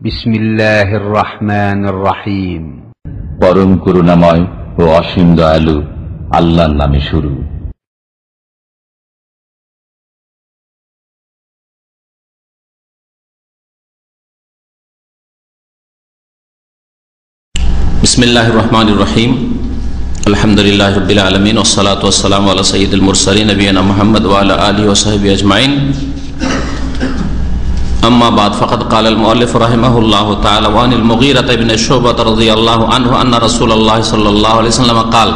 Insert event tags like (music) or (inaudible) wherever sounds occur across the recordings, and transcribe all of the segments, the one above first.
بسم الله الرحمن الرحيم পরম করুণাময় ও অসীম দয়ালু আল্লাহর নামে শুরু بسم الله الرحمن الرحيم الحمد لله رب العالمين والصلاة والسلام على سيد المرسلين نبينا محمد وعلى آله وصحبه أجمعين اما بعد، فقد قال المؤلف رحمه الله تعالى وان المغيرة بن شعبة رضي الله عنه ان رسول الله صلى الله عليه وسلم قال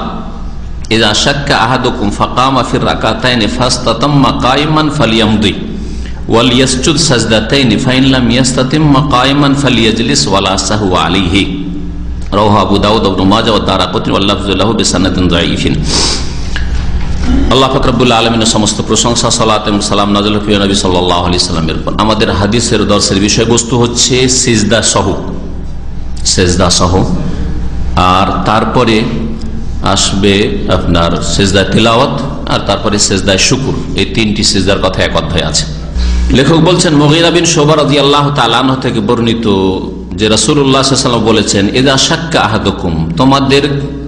اذا شك احدكم فقام في الركعتين فاستتم قائما فليمضي، وليسجد سجدتين فان لم يستتم قائما فليجلس ولا سهو عليه. رواه ابو داود وابن ماجه والدارقطني واللفظ له بسند ضعيف. আল্লাহ ফকরবুল্লা আলমিনের সমস্ত প্রশংসা, সালাত এবং সালাম নাজল নবী আলি সাল্লামের উপর। আমাদের হাদিসের দর্শের বিষয়বস্তু হচ্ছে সিজদা সহ। সেজদা সহ। আর তারপরে আসবে আপনার সেজদা তিলাওয়াত আর তারপরে সেজদায় শুকুর। এই তিনটি সেজদার কথা এক অধ্যায় আছে। লেখক বলছেন মহিরা বিন শোবার আল্লাহ তালান থেকে বর্ণিত যে রসুল্লাহাম বলেছেন এদা সাক্কা আহাদকুম তোমাদের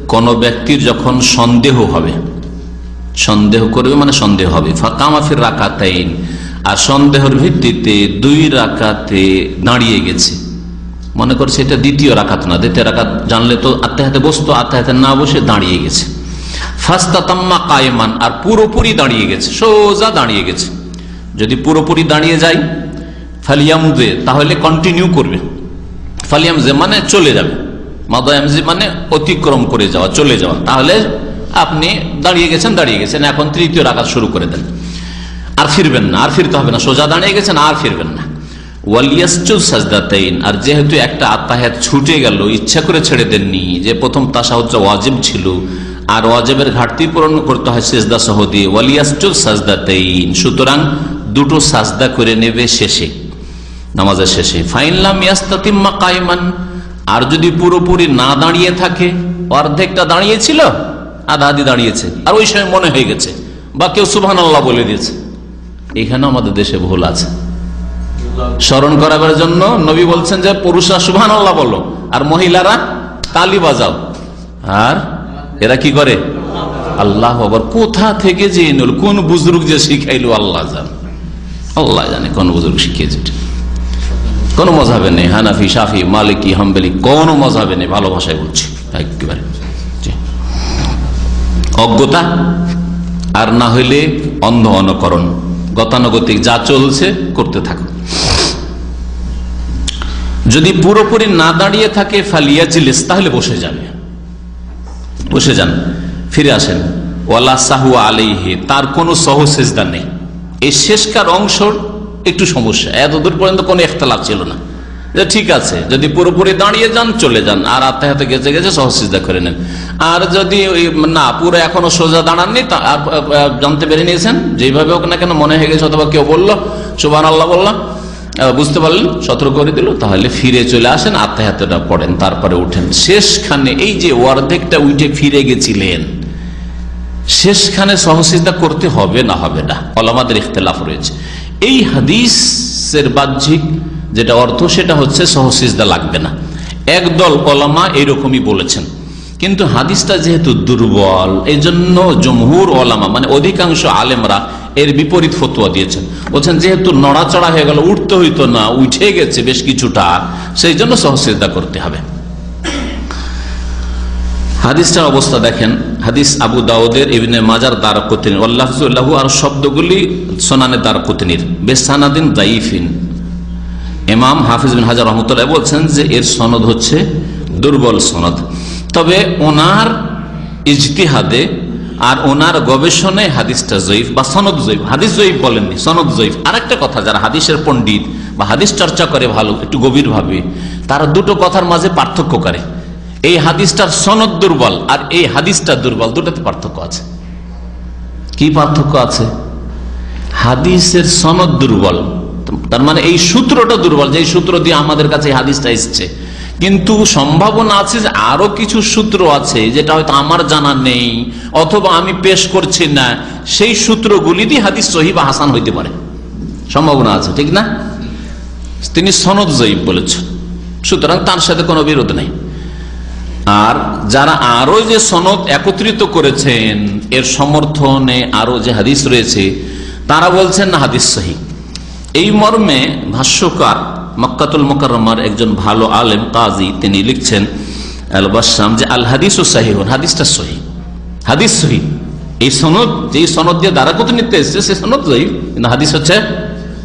কোন ব্যক্তির যখন সন্দেহ হবে সন্দেহ করবে মানে সন্দেহ হবে। ফাঁকামাফির রাকাতাইন। আর সন্দেহের ভিত্তিতে দুই রাকাতে দাঁড়িয়ে গেছে। মনে করছে এটা দ্বিতীয় রাকাত না, দ্বিতীয় রাকাত জানলে তো আত্মে হাতে বসতো আত্মে হাতে না বসে দাঁড়িয়ে গেছে। ফাস্তাতাম্মা কায়মান, আর পুরোপুরি দাঁড়িয়ে গেছে, সোজা দাঁড়িয়ে গেছে। যদি পুরোপুরি দাঁড়িয়ে যায়, ফালিয়ামুদে, তাহলে কন্টিনিউ করবে। ফালিয়ামজে মানে চলে যাবে। মাদায়ামজি মানে অতিক্রম করে যাওয়া, চলে যাওয়া। তাহলে আপনি দাঁড়িয়ে গেছেন দাঁড়িয়ে গেছেন, এখন তৃতীয় রাখাত শুরু করে দেন। আর ফিরবেন না, আর ফিরতে হবে না, সোজা দাঁড়িয়ে গেছেন, আর ফিরবেন না। আর যেহেতু একটা আত্মাহাত ছুটে গেল, ইচ্ছা করে ছেড়ে দেননি, যে প্রথম ছিল, আর ওয়াজেবের ঘাটতি পূরণ করতে হয় সেজদা সহ দিয়ে ওয়ালিয়াসচুল সুতরাং দুটো সাজদা করে নেবে শেষে, নামাজের শেষে। ফাইনলাম ইয়াস্তাতিম্মা কায়মান আর যদি পুরোপুরি না দাঁড়িয়ে থাকে, অর্ধেকটা দাঁড়িয়েছিল আধা আধি দাঁড়িয়েছে। আর ওই সময় মনে হয়ে গেছে, বা কেউ সুবহান আল্লাহ বলে দিয়েছে এখানে আমাদের দেশে ভুল আছে। স্মরণ করাবার জন্য নবী বলছেন যে, পুরুষরা সুবহান আল্লাহ বলো, আর মহিলারা তালি বাজাও। আর এরা কি করে? আল্লাহ আবার কোথা থেকে যে এনল, কোন বুজরুগ যে শিখাইলো আল্লাহ জান। আল্লাহ জানে কোন বুজুর্গ শিখিয়েছে কোন মজাবে নেই, হানাফি সাফি মালিকি, হাম্বেলি, কোন মজাবে নেই ভালো ভাষায় বলছি, একেবারে। অজ্ঞতা, আর না হইলে অন্ধ অনুকরণ গতানুগতিক যা চলছে, করতে থাকো। যদি পুরোপুরি না দাঁড়িয়ে থাকে ফালিয়া জিলিস, তাহলে বসে যাবে বসে যান। ফিরে আসেন। ওয়ালা সাহু আলাইহে, তার কোনো সহসেজদা নেই। এই শেষকার অংশ একটু সমস্যা। এত দূর পর্যন্ত কোনো একতলাপ ছিল না। যে ঠিক আছে, যদি পুরোপুরি দাঁড়িয়ে যান, চলে যান, আর আত্মে হাতে গেছে গেছে সহসিজা করে নেন। আর যদি না, পুরো এখনও সোজা দাঁড়াননি আর জানতে পেরে নিয়েছেন। যেভাবে হোক না কেন, মনে হয়ে গেছে, অথবা কেউ বলল সুবান আল্লাহ বললাম বুঝতে পারলেন, সতর্ক করে দিল, তাহলে ফিরে চলে আসেন আত্মে হাতেটা পড়েন তারপরে উঠেন। শেষখানে এই যে অর্ধেকটা উঠে ফিরে গেছিলেন, শেষখানে সহসিজা করতে হবে না হবে না অলমাদের ইখতলাফ রয়েছে। এই হাদিসের বাহ্যিক যেটা অর্থ, সেটা হচ্ছে সহসিজদা লাগবে না। একদল কলামা এরকমই বলেছেন। কিন্তু হাদিসটা যেহেতু দুর্বল এই জন্য জমহুর ওলামা মানে অধিকাংশ আলেমরা এর বিপরীত ফতুয়া দিয়েছেন। বলছেন, যেহেতু নড়াচড়া হয়ে গেল, উঠতে হইতো না, উঠে গেছে বেশ কিছুটা, সেই জন্য সহসিজদা করতে হবে। হাদিসটার অবস্থা দেখেন, হাদিস আবু দাউদের, ইবনে মাজার দ্বার কুতিনির আল্লাহ আর শব্দগুলি সোনানে দ্বার কুতিনির বেসানাদিন দাইফিন। ইমাম হাফিজ বিন হাজার রহমতুল্লাহ বলছেন যে এর সনদ হচ্ছে দুর্বল সনদ। তবে ওনার ইজতিহাদে আর ওনার গবেষণায় হাদিসটা জয়ীফ বা সনদ জয়ীফ। হাদিস জয়ীফ বলেননি, সনদ জয়ীফ। আর একটা কথা, যারা হাদিসের পণ্ডিত বা হাদিস চর্চা করে ভালো, একটু গভীরভাবে, তারা দুটো কথার মাঝে পার্থক্য করে। এই হাদিসটার সনদ দুর্বল আর এই হাদিসটা দুর্বল, দুটাতে পার্থক্য আছে। কি পার্থক্য আছে? হাদিসের সনদ দুর্বল। তার মানে এই সূত্রটা দুর্বল যে সূত্র দিয়ে আমাদের কাছে হাদিসটা এসছে। কিন্তু সম্ভাবনা আছে যে আরও কিছু সূত্র আছে যেটা হয়তো আমার জানা নেই অথবা আমি পেশ করছি না, সেই সূত্রগুলি দিয়ে হাদিস সহি বা হাসান হইতে পারে। সম্ভাবনা আছে, ঠিক না? তিনি সনদ জয়ীব বলেছেন। সুতরাং তার সাথে কোনো বিরোধ নেই। আর যারা আরও যে সনদ একত্রিত করেছেন, এর সমর্থনে আরও যে হাদিস রয়েছে, তারা বলছেন না হাদিস সহি এই মর্মে ভাষ্যকার মক্কাতুল মোকারমার একজন ভালো আলেম কাজী, তিনি লিখছেন আল বাসাম যে আল হাদিস ও সাহিহন, হাদিসটা সহি। হাদিস সহি। এই সনদ যে সনদ দিয়ে দ্বারা কত নিতে এসছে, সে সনদ সহি, কিন্তু হাদিস হচ্ছে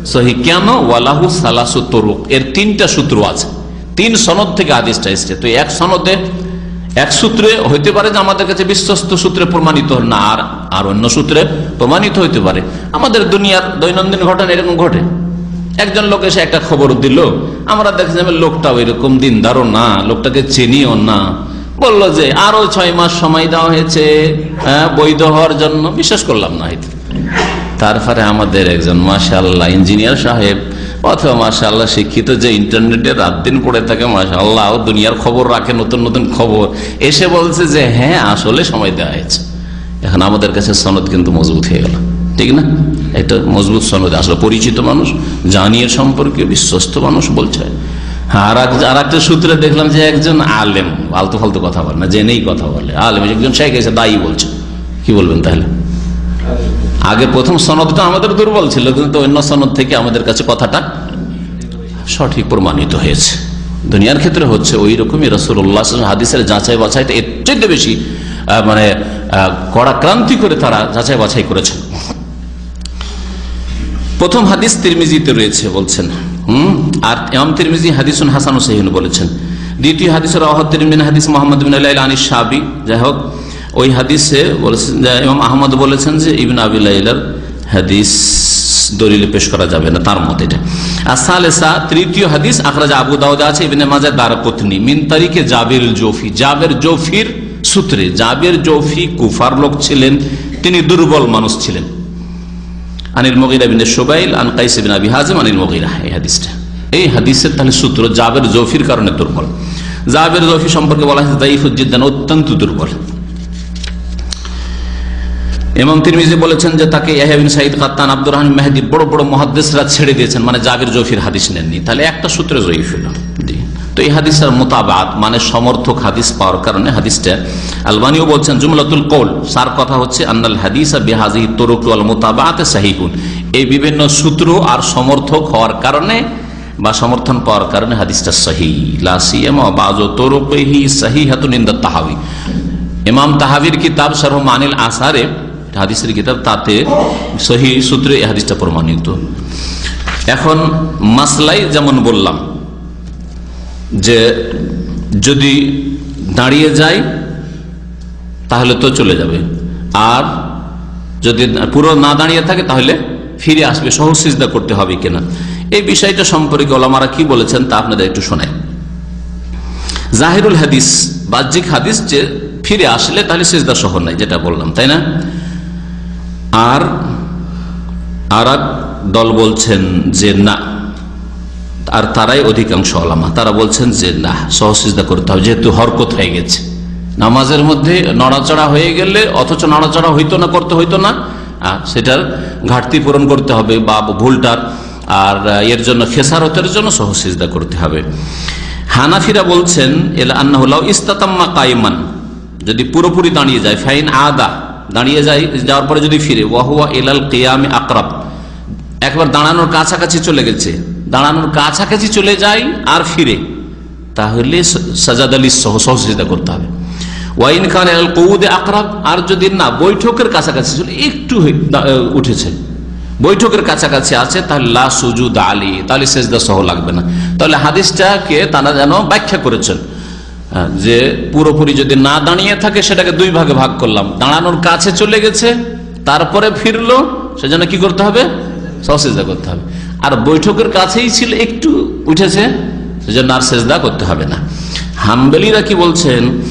সহি। কেন? ওয়ালাহু সালাসু তরুক। এর তিনটা সূত্র আছে। তিন সনদ থেকে হাদিসটা এসছে। তো এক সনদে এক সূত্রে হইতে পারে যে আমাদের কাছে বিশ্বস্ত সূত্রে প্রমাণিত না, আর আর অন্য সূত্রে প্রমাণিত হইতে পারে। আমাদের দুনিয়ার দৈনন্দিন ঘটনা এরকম ঘটে। একজন লোক এসে একটা খবর দিল আমরা দেখছি লোকটা লোকটাও এরকম দিনদারও না লোকটাকে চিনিও না। বলল যে আরও ছয় মাস সময় দেওয়া হয়েছে হ্যাঁ, বৈধ হওয়ার জন্য। বিশ্বাস করলাম না হয়তো। তারপরে আমাদের একজন মাশাল্লাহ ইঞ্জিনিয়ার সাহেব অথবা মাশাল্লাহ শিক্ষিত যে ইন্টারনেটে রাত দিন পড়ে থাকে মাশাল্লাহ ও দুনিয়ার খবর রাখে নতুন নতুন খবর। এসে বলছে যে হ্যাঁ আসলে সময় দেওয়া হয়েছে। এখন আমাদের কাছে সনদ কিন্তু মজবুত হয়ে গেল। ঠিক না? একটা মজবুত সনদ, আসলে পরিচিত মানুষ, জানিয়ে সম্পর্কে বিশ্বস্ত মানুষ বলছে। আর এক- আর একটা সূত্রে দেখলাম যে একজন আলেম, আলতু ফালতু কথা বলে না, জেনেই কথা বলে। আলেম একজন শেখ এসে দায়ী বলছে। কি বলবেন তাহলে? আগে প্রথম সনদটা আমাদের দুর্বল ছিল, কিন্তু অন্য সনদ থেকে আমাদের কাছে কথাটা সঠিক প্রমাণিত হয়েছে। দুনিয়ার ক্ষেত্রে হচ্ছে ওই রকমই রসুল্লাহ হাদিসের যাচাই বাছাইতে এর চাইতে বেশি মানে কড়াক্রান্তি করে তারা যাচাই বাছাই করেছেন। প্রথম হাদিস তিরমিজিতে রয়েছে বলছেন, হুম? আর এম তিরমিজি হাদিসুন হাসান সাহিন বলেছেন। দ্বিতীয় হাদিসের আহদ তিরমিন হাদিস মোহাম্মদ আনিস সাবি যাই হোক, ওই হাদিসে বলেছেন ইমাম আহমদ বলেছেন যে, ইবিন আবিলাইলার হাদিস দলিলে পেশ করা যাবে না, তার মত এটা। আর সালেসা, তৃতীয় হাদিস আখরাজ আবু দাউদে আছে, ইবিনে মাজার দ্বারা পত্নী। মিন তারিখে জাবির জোফি। জাবের জোফির সূত্রে, জাবের জোফি কুফার লোক ছিলেন, তিনি দুর্বল মানুষ ছিলেন। আনিল মগিরা বিন সোবাইল আন বিন আবি হাজিম আনিল মগিরা এই হাদিসটা। এই হাদিসের তাহলে সূত্র জাবের জফির কারণে দুর্বল। জাবের জফি সম্পর্কে বলা হয়েছে দাইফুজ্জিদ্দান অত্যন্ত দুর্বল। ইমাম তিরমিজি বলেছেন যে তাকে ইয়াহিন সাইদ কাত্তান আব্দুর রহমান মেহেদি বড় বড় মহাদ্দেশরা ছেড়ে দিয়েছেন মানে জাবির জফির হাদিস নেননি। তাহলে একটা সূত্রে জয়ীফ হল। তো এই হাদিসের মোতাবাত মানে সমর্থক হাদিস পাওয়ার কারণে হাদিসটা, আলবানিও বলছেন, জুমলাতুল কৌল সার কথা হচ্ছে, আন্নাল হাদিস বেহাজি তরুক মোতাবাত সাহিহুন এই বিভিন্ন সূত্র আর সমর্থক হওয়ার কারণে বা সমর্থন পাওয়ার কারণে হাদিসটা সহি। তরুকহি সহি হাতুন ইন্দা তাহাবি। ইমাম তাহাবির কিতাব সরহ মানিল আসারে হাদিসের কিতাব, তাতে সহি সূত্রে এই হাদিসটা প্রমাণিত। এখন মাসলাই যেমন বললাম যে যদি দাঁড়িয়ে যায়, তাহলে তো চলে যাবে। আর যদি পুরো না দাঁড়িয়ে থাকে, তাহলে ফিরে আসবে সহজ সিজদা করতে হবে কিনা। এই বিষয়টা সম্পর্কে ওলামারা কি বলেছেন, তা আপনাদের একটু শোনায় জাহিরুল হাদিস, বাহ্যিক হাদিস যে ফিরে আসলে তাহলে সিজদা সহ নাই, যেটা বললাম, তাই না? আর আর দল বলছেন যে না আর তারাই অধিকাংশ আলামা তারা বলছেন যে, না, সহসিজদা করতে হবে, যেহেতু হরকত হয়ে গেছে। নামাজের মধ্যে নড়াচড়া হয়ে গেলে অথচ নড়াচড়া হইতো না, করতে হইতো না সেটার ঘাটতি পূরণ করতে হবে, বা ভুলটার, আর এর জন্য খেসারতের জন্য সহসিজদা করতে হবে। হানাফিরা বলছেন, এল আন্নাহুল্লাহ ইস্তাতাম্মা কাইমান যদি পুরোপুরি দাঁড়িয়ে যায়, ফাইন আদা, দাঁড়িয়ে যায়, যাওয়ার পরে যদি ফিরে ওয়াহুয়া এলাল কেয়ামে আকরাব। একবার দাঁড়ানোর কাছাকাছি চলে গেছে। দাঁড়ানোর কাছাকাছি চলে যায় আর ফিরে। তাহলে সাজাদ আলী সহ সহযোগিতা করতে হবে। ওয়াইন খান এল কৌদে আকরাব, আর যদি না, বৈঠকের কাছাকাছি চলে, একটু উঠেছে। বৈঠকের কাছাকাছি আছে, তাহলে লা আলী, তাহলে সেজদা সহ লাগবে না। তাহলে হাদিসটাকে তারা যেন ব্যাখ্যা করেছেন যে পুরোপুরি যদি না দাঁড়িয়ে থাকে, সেটাকে দুই ভাগে ভাগ করলাম। দাঁড়ানোর কাছে চলে গেছে, তারপরে ফিরলো, সেজন্য কি করতে হবে? সহসেজদা করতে হবে। আর বৈঠকের কাছেই ছিল, একটু উঠেছে, সেজন্য আর সেজদা করতে হবে না। হাম্বেলিরা কি বলছেন?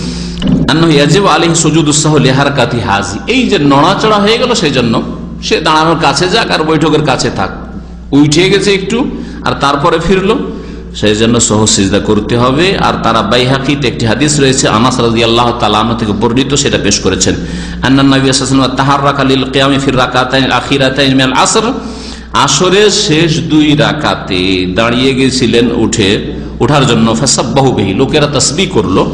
এই যে নড়াচড়া হয়ে গেল সেই জন্য সে দাঁড়ানোর কাছে যাক আর বৈঠকের কাছে থাক। উঠে গেছে একটু, আর তারপরে ফিরলো। সেই জন্য সহসিজদা করতে হবে। আর তারা বাইহাকিতে একটি হাদিস রয়েছে, আনাস আল্লাহ থেকে বর্ণিত, সেটা পেশ করেছেন। আন্নান নবী তাহার রাকালিল কিয়ামি ফির রাকাতাইন আসর। আসরের শেষ দুই রাকাতে দাঁড়িয়ে গেছিলেন উঠে। ওঠার জন্য ফেসাব্বাহু বেহি। লোকেরা তসবি করল।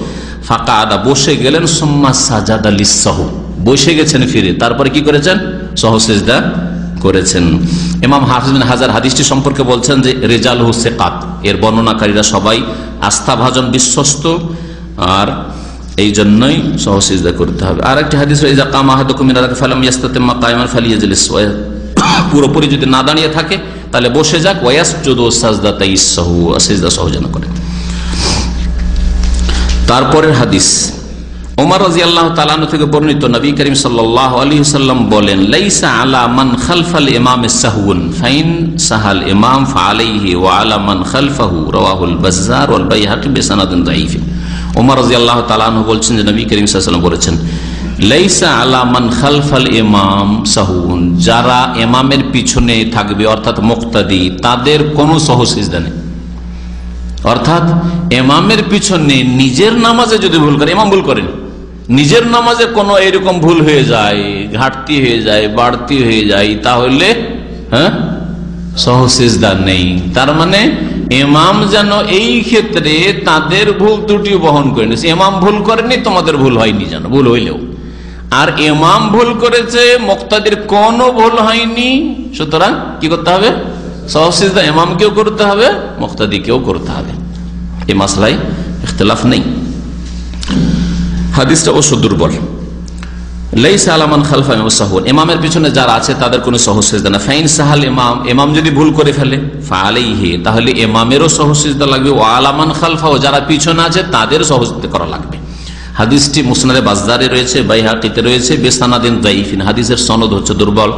ফাঁকা আদা বসে গেলেন, সোম্মা সাজাদ আলিসাহ বসে গেছেন ফিরে। তারপরে কি করেছেন? সহসেজদা করেছেন। ইমাম হাফিজ হাজার হাদিসটি সম্পর্কে বলছেন যে রেজাল হুসেকাত এর বর্ণনাকারীরা সবাই আস্থাভাজন বিশ্বস্ত। আর এই জন্যই সহসিজদা করতে হবে। আর একটি হাদিস রয়েছে কামাহাদুমিনার ফালাম ইয়াস্তাতেম্মা কায়মান ফালিয়াজলিস পুরোপুরি যদি না দাঁড়িয়ে থাকে, তাহলে বসে যাক। ওয়াস চোদ সাজদা তাই সাহু সিজদা সহজন করে। তারপরের হাদিস। ওমর রাজি আল্লাহ তালানু থেকে বর্ণিত নবী করিম সাল্লাম বলেন বলছেন যে, নবী করিম সাল্লাম বলেছেন লাইসা আলা মান খালফাল ইমাম সাহুন, যারা ইমামের পিছনে থাকবে, অর্থাৎ মুক্তাদি, তাদের কোনো সহসিজদা নেই। অর্থাৎ এমামের পিছনে নিজের নামাজে যদি ভুল করে এমাম ভুল করেন, নিজের নামাজে কোনো এরকম ভুল হয়ে যায়, ঘাটতি হয়ে যায়, বাড়তি হয়ে যায়, তাহলে হ্যাঁ সহসেজদার নেই। তার মানে এমাম যেন এই ক্ষেত্রে তাদের ভুল ত্রুটি বহন করে নিয়েছে। এমাম ভুল করেনি, তোমাদের ভুল হয়নি যেন, ভুল হইলেও। আর এমাম ভুল করেছে, মোক্তাদের কোনো ভুল হয়নি। সুতরাং কি করতে হবে? সহসিজদা এমামকেও করতে হবে, মোক্তাদিকেও করতে হবে। এই মাসলাই ইখতলাফ নেই। হাদিসটা অবশ্য দুর্বল। আলামান খালফা পিছনে যারা আছে, তাদের কোনো না। ফাইন সাহাল যদি ভুল করে ফেলে তাহলে ইমামেরও সহসিজদা লাগবে। ও আলামান খালফা ও যারা পিছনে আছে, তাদের সহসিজদা করা লাগবে। হাদিসটি মুসনাদে বাজদারে রয়েছে, বাইহাকিতে রয়েছে, বেসানাদিন দাইফিন। হাদিসের সনদ হচ্ছে দুর্বল।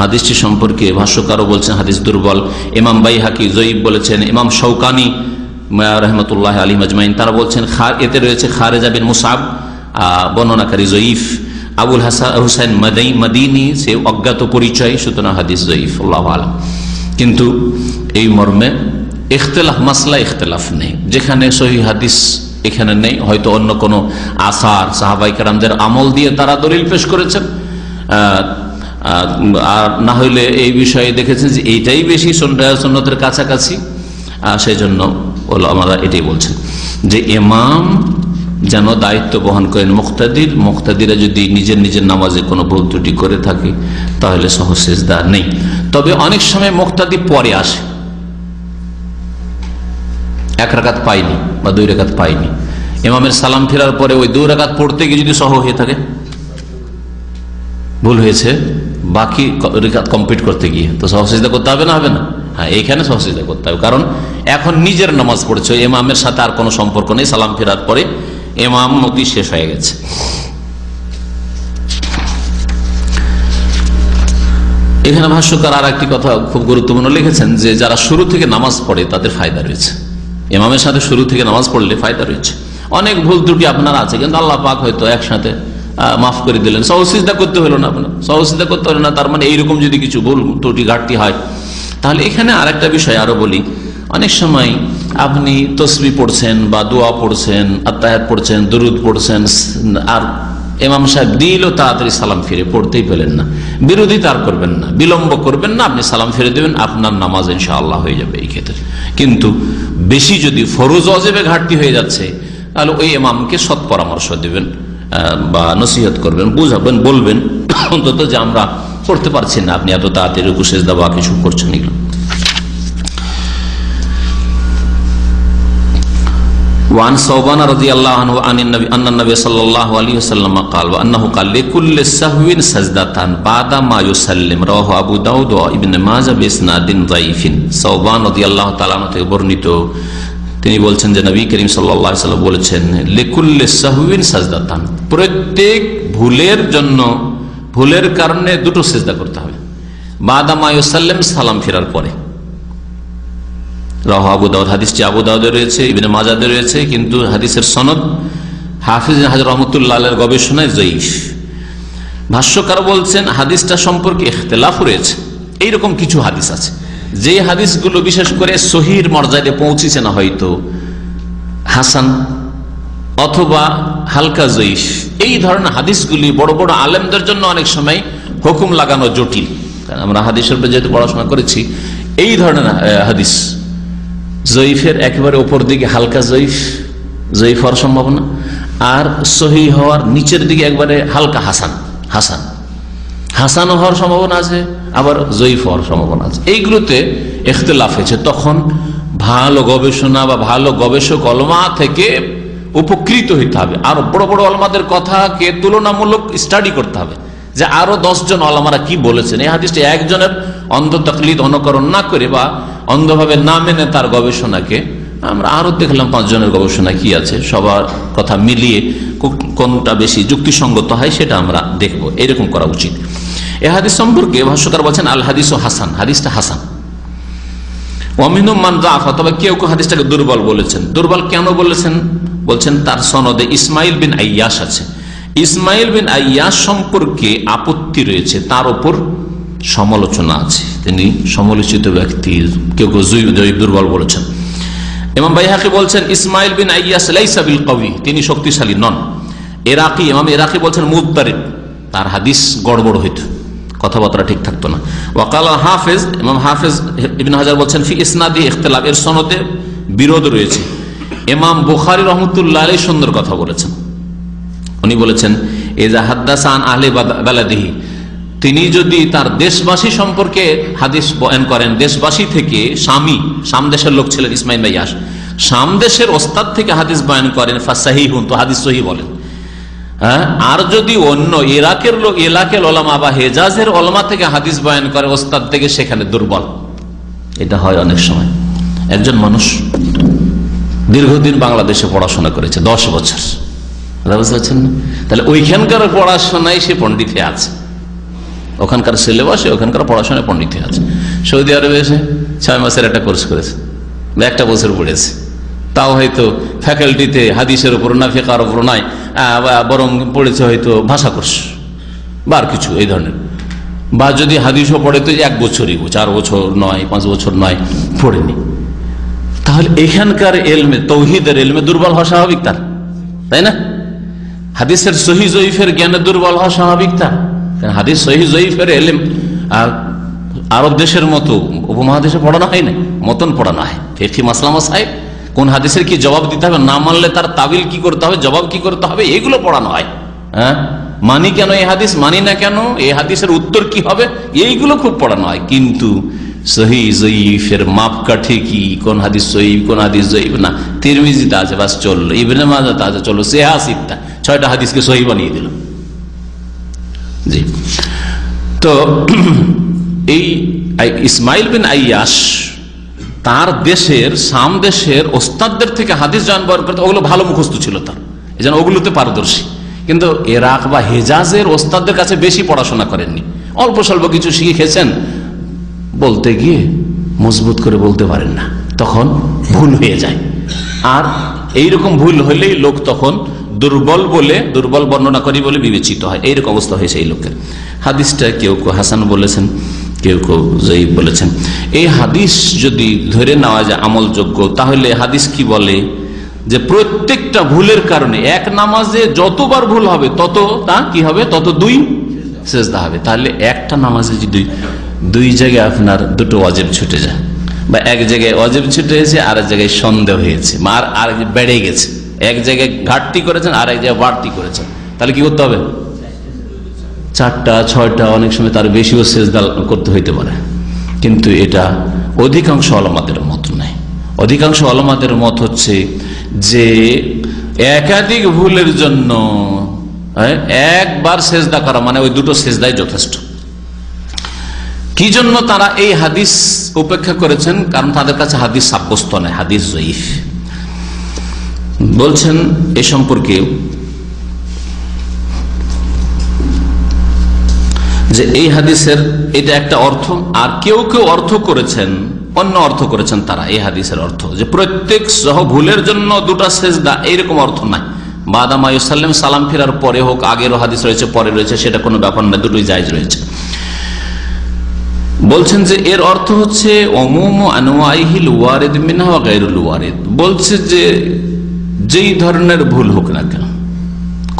হাদিসটি সম্পর্কে ভাষ্যকারও বলছেন, হাদিস দুর্বল। ইমাম বাইহাকি জয়ীব বলেছেন, ইমাম শৌকানি রহমতুল্লাহ আলী মজমাইন, তারা বলছেন এতে রয়েছে খারেজা বিন মুসাব বর্ণনাকারী জয়ীফ। আবুল হাসান হুসাইন মাদাই মদিনী, সে অজ্ঞাত পরিচয়, সুতরাং হাদিস জয়ীফ, আল্লাহ আলম। কিন্তু এই মর্মে ইখতলাফ, মাসলা ইখতলাফ নেই। যেখানে সহি হাদিস এখানে নেই। হয়তো অন্য কোনো আসার সাহাবাই কারামদের আমল দিয়ে তারা দলিল পেশ করেছেন। আর না হইলে এই বিষয়ে দেখেছেন যে এইটাই বেশি সন্ন্যতের কাছাকাছি। সেই জন্য আমরা এটাই বলছেন যে ইমাম যেন দায়িত্ব বহন করেন মুক্তাদির, মুক্তাদিরা যদি নিজের নিজের নামাজে কোনো ভুল ত্রুটি করে থাকে, তাহলে সহসেজদা নেই। তবে অনেক সময় মুক্তাদি পরে আসে। এক রাকাত পাইনি বা দুই রেখাত পাইনি। ইমামের সালাম ফেরার পরে ওই দুই রাকাত পড়তে গিয়ে যদি সহ হয়ে থাকে, ভুল হয়েছে, বাকি রেখাত কমপ্লিট করতে গিয়ে। তো সহসিদা করতে হবে না হবে না? হ্যাঁ এইখানে সহসিদা করতে হবে। কারণ এখন নিজের নামাজ পড়ছে ইমামের সাথে আর কোনো সম্পর্ক নেই। সালাম ফেরার পরে এমাম মতি শেষ হয়ে গেছে। এখানে ভাষ্যকার আর একটি কথা খুব গুরুত্বপূর্ণ লিখেছেন যে, যারা শুরু থেকে নামাজ পড়ে তাদের ফায়দা রয়েছে। ইমামের সাথে শুরু থেকে নামাজ পড়লে ফায়দা রয়েছে। অনেক ভুল ত্রুটি আপনার আছে, কিন্তু আল্লাহ পাক হয়তো একসাথে মাফ করে দিলেন। সহসিদ্ধা করতে হলো না আপনার। সহসিদ্ধা করতে হলো না, তার মানে এইরকম যদি কিছু ভুল ত্রুটি ঘাটতি হয়। তাহলে এখানে আরেকটা বিষয় আরও বলি। অনেক সময় আপনি তসবি পড়ছেন বা দোয়া পড়ছেন আত্মায়াত পড়ছেন, দরুদ পড়ছেন, আর এমাম সাহেব দিলও তাড়াতাড়ি সালাম ফিরে, পড়তেই পেলেন না। বিরোধিতা আর করবেন না, বিলম্ব করবেন না, আপনি সালাম ফিরে দেবেন, আপনার নামাজ ইনশাআল্লাহ হয়ে যাবে এই ক্ষেত্রে। কিন্তু বেশি যদি ফরোজ অজেবে ঘাটতি হয়ে যাচ্ছে, তাহলে ওই এমামকে সৎ পরামর্শ দেবেন বা নসিহত করবেন, বুঝাবেন, বলবেন। অন্তত যে আমরা পড়তে পারছি না, আপনি এত তাড়াতাড়ি রুকুশেষ দেওয়া কিছু করছেন এগুলো। وعن صوبان رضي الله عنه عن النبي أن النبي صلى الله عليه وسلم قال وأنه قال لكل سهو سجدتان بعد ما يسلم رواه أبو داود وابن ماجه بإسناد ضعيف صوبان رضي الله تعالى عنه বর্ণিত তিনি বলছেন যে নবী করিম সাল্লাল্লাহু আলাইহি সাল্লাম বলেছেন লিকুল্লি সাহউইন সাজদাতান প্রত্যেক ভুলের জন্য ভুলের কারণে দুটো সেজদা করতে হবে বাদা মা ইউসাল্লিম সালাম ফেরার পরে রাহ আবু দাউদ, হাদিসটি আবু দাউদে রয়েছে, ইবিনে মাজাদে রয়েছে, কিন্তু হাদিসের সনদ হাফিজ হাজর রহমতুল্লাহ গবেষণায় জয়ীফ ভাষ্যকার বলছেন, হাদিসটা সম্পর্কে ইখতলাফ রয়েছে। এইরকম কিছু হাদিস আছে। যে হাদিসগুলো বিশেষ করে সহির মর্যাদায় পৌঁছেছে না হয়তো, হাসান অথবা হালকা জয়ীফ এই ধরনের হাদিসগুলি বড় বড় আলেমদের জন্য অনেক সময় হুকুম লাগানো জটিল। আমরা হাদিসের উপরে যেহেতু পড়াশোনা করেছি, এই ধরনের হাদিস জয়ীফের একেবারে ওপর দিকে হালকা জয়ীফ জয়ীফ হওয়ার সম্ভাবনা। আর সহি হওয়ার নিচের দিকে একবারে হালকা হাসান হাসান। হাসানো হওয়ার সম্ভাবনা আছে, আবার জয়ীফ হওয়ার সম্ভাবনা আছে। এইগুলোতে এখতলাফ হয়েছে। তখন ভালো গবেষণা বা ভালো গবেষক অলমা থেকে উপকৃত হইতে হবে। আর বড় বড় অলমাদের কথাকে তুলনামূলক স্টাডি করতে হবে। যে আরও জন অলমারা কি বলেছেন? এই হাদিসটি একজনের অন্ধ তকলিদ অনুকরণ না করে বা অন্ধভাবে না মেনে তার গবেষণাকে, আমরা আরও দেখলাম পাঁচজনের গবেষণা কি আছে, সবার কথা মিলিয়ে কোনটা বেশি যুক্তিসঙ্গত হয় সেটা আমরা দেখব। এরকম করা উচিত। এ হাদিস সম্পর্কে ভাষ্যকার বলছেন, আল হাদিস ও হাসান, হাদিসটা হাসান। অমিনুম মান দাফা তবে কেউ কেউ হাদিসটাকে দুর্বল বলেছেন। দুর্বল কেন বলেছেন? বলছেন, তার সনদে ইসমাইল বিন আইয়াস আছে। ইসমাইল বিন আইয়াস সম্পর্কে আপত্তি রয়েছে, তার উপর সমালোচনা আছে। তিনি সমালোচিত ব্যক্তি, কেউ কেউ দুর্বল বলেছেন। এমাম বাইহাকি বলছেন, ইসমাইল বিন আইয়াস লাইসা বিল কবি তিনি শক্তিশালী নন। এরাকি এমাম এরাকি বলছেন মুদারিব তার হাদিস গড়বড় হইত, কথাবার্তা ঠিক থাকতো না। ওয়াকাল হাফেজ, ইমাম হাফেজ ইবিন হাজার বলছেন, ফি ইসনাদি ইখতলাফ, এর সনদে বিরোধ রয়েছে। ইমাম বুখারি রহমতুল্লাহ আলী সুন্দর কথা বলেছেন। উনি বলেছেন এজা হাদ্দাসান আহলে বেলাদিহি। তিনি যদি তার দেশবাসী সম্পর্কে হাদিস বয়ান করেন, দেশবাসী থেকে স্বামী সামদেশের লোক ছিলেন ইসমাইল ভাইয়াস সামদেশের ওস্তাদ থেকে হাদিস বয়ান করেন ফাসাহি হুন তো হাদিস সহি বলেন। হ্যাঁ? আর যদি অন্য ইরাকের লোক এলাকের ওলামা বা হেজাজের ওলামা থেকে হাদিস বয়ান করে, ওস্তাদ থেকে সেখানে দুর্বল। এটা হয় অনেক সময়। একজন মানুষ দীর্ঘদিন বাংলাদেশে পড়াশোনা করেছে, দশ বছর। তাহলে ওইখানকার পড়াশোনায় সে পণ্ডিতে আছে। ওখানকার সিলেবাসে ওখানকার পড়াশোনায় পণ্ডিতে আছে। সৌদি আরবে এসে ছয় মাসের একটা কোর্স করেছে। একটা বছর পড়েছে। তাও হয়তো ফ্যাকাল্টিতে হাদিসের উপর না ফেকার উপর নাই বরং পড়েছে হয়তো ভাষা কোর্স বা আর কিছু, এই ধরনের। বা যদি হাদিসও পড়ে তো এক বছরই, চার বছর নয়, পাঁচ বছর নয়, পড়েনি। তাহলে এখানকার এলমে, তৌহিদের এলমে দুর্বল হওয়া স্বাভাবিক তার? তাই না? হাদিসের সহি জয়ীফের জ্ঞানে দুর্বল হওয়া স্বাভাবিক কারণ হাদিস সহি জয়ীফের এলেম আরব দেশের মতো উপমহাদেশে পড়ানো হয় না মতন পড়ানো হয়। ফেকি মাসলামা সাহেব কোন হাদিসের কি জবাব দিতে হবে? না মানলে তার তাবিল কি করতে হবে, জবাব কি করতে হবে? এগুলো পড়ানো হয়। হ্যাঁ? মানি কেন এই হাদিস, মানি না কেন? এই হাদিসের উত্তর কি হবে? এইগুলো খুব পড়ানো হয়। কিন্তু সহি জয়ীফের মাপকাঠি কি? কোন হাদিস সহি, কোন হাদিস জয়ীফ না? তিরমিজিতে আছে বাস চলল, ইবনে মাজাতে আছে চলল সেহাসিকটা ছয়টা হাদিসকে সহি বানিয়ে দিল জি। তো, (clears throat) এই ইসমাইল বিন আইয়াস তার দেশের, সাম দেশের ওস্তাদদের থেকে হাদিস জানবার করতে, ওগুলো ভালো মুখস্থ ছিল তার। এই জন্য ওগুলোতে পারদর্শী। কিন্তু এরাক বা হেজাজের ওস্তাদদের কাছে বেশি পড়াশোনা করেননি। অল্প স্বল্প কিছু শিখেছেন। বলতে গিয়ে মজবুত করে বলতে পারেন না। তখন ভুল হয়ে যায়। আর এইরকম ভুল হলেই লোক তখন দুর্বল বলে, দুর্বল বর্ণনা করি বলে বিবেচিত হয়। এইরকম অবস্থা হয়েছে এই লোকের। হাদিসটা কেউ কেউ হাসান বলেছেন, কেউ কেউ জয়ীব বলেছেন। এই হাদিস যদি ধরে নেওয়া যায় আমলযোগ্য, তাহলে হাদিস কি বলে? যে প্রত্যেকটা ভুলের কারণে এক নামাজে যতবার ভুল হবে, তত তা কি হবে? তত দুই সেজদা হবে। তাহলে একটা নামাজে যদি দুই জায়গায় আপনার দুটো অজেব ছুটে যায়, বা এক জায়গায় অজেব ছুটে হয়েছে আর এক জায়গায় সন্দেহ হয়েছে আর আর বেড়ে গেছে। এক জায়গায় ঘাটতি করেছেন আর এক জায়গায় বাড়তি করেছেন। তাহলে কি করতে হবে? চারটা ছয়টা অনেক সময় তার বেশিও সেজদা করতে হইতে পারে। কিন্তু এটা অধিকাংশ আলমাদের মত নাই অধিকাংশ আলমাদের মত হচ্ছে যে একাধিক ভুলের জন্য হ্যাঁ, একবার সেজদা করা মানে ওই দুটো সেজদাই যথেষ্ট। কি জন্য তারা এই হাদিস উপেক্ষা করেছেন? কারণ তাদের কাছে হাদিস সাব্যস্ত নয় হাদিস জয়ীফ। বলছেন এ সম্পর্কে যে এই হাদিসের এটা একটা অর্থ, আর কেউ কেউ অর্থ করেছেন, অন্য অর্থ করেছেন তারা এই হাদিসের অর্থ। যে প্রত্যেক সহ ভুলের জন্য দুটা সেজদা, এইরকম অর্থ নাই। বাদামাইসাল্লাম সালাম ফেরার পরে হোক, আগেরও হাদিস রয়েছে, পরে রয়েছে, সেটা কোনো ব্যাপার না দুটোই জায়জ রয়েছে। বলছেন যে এর অর্থ হচ্ছে অমুম আনুয়াইহিল ওয়ারেদ মিনা গাইরুল ওয়ারেদ। বলছে যে যেই ধরনের ভুল হোক না কেন,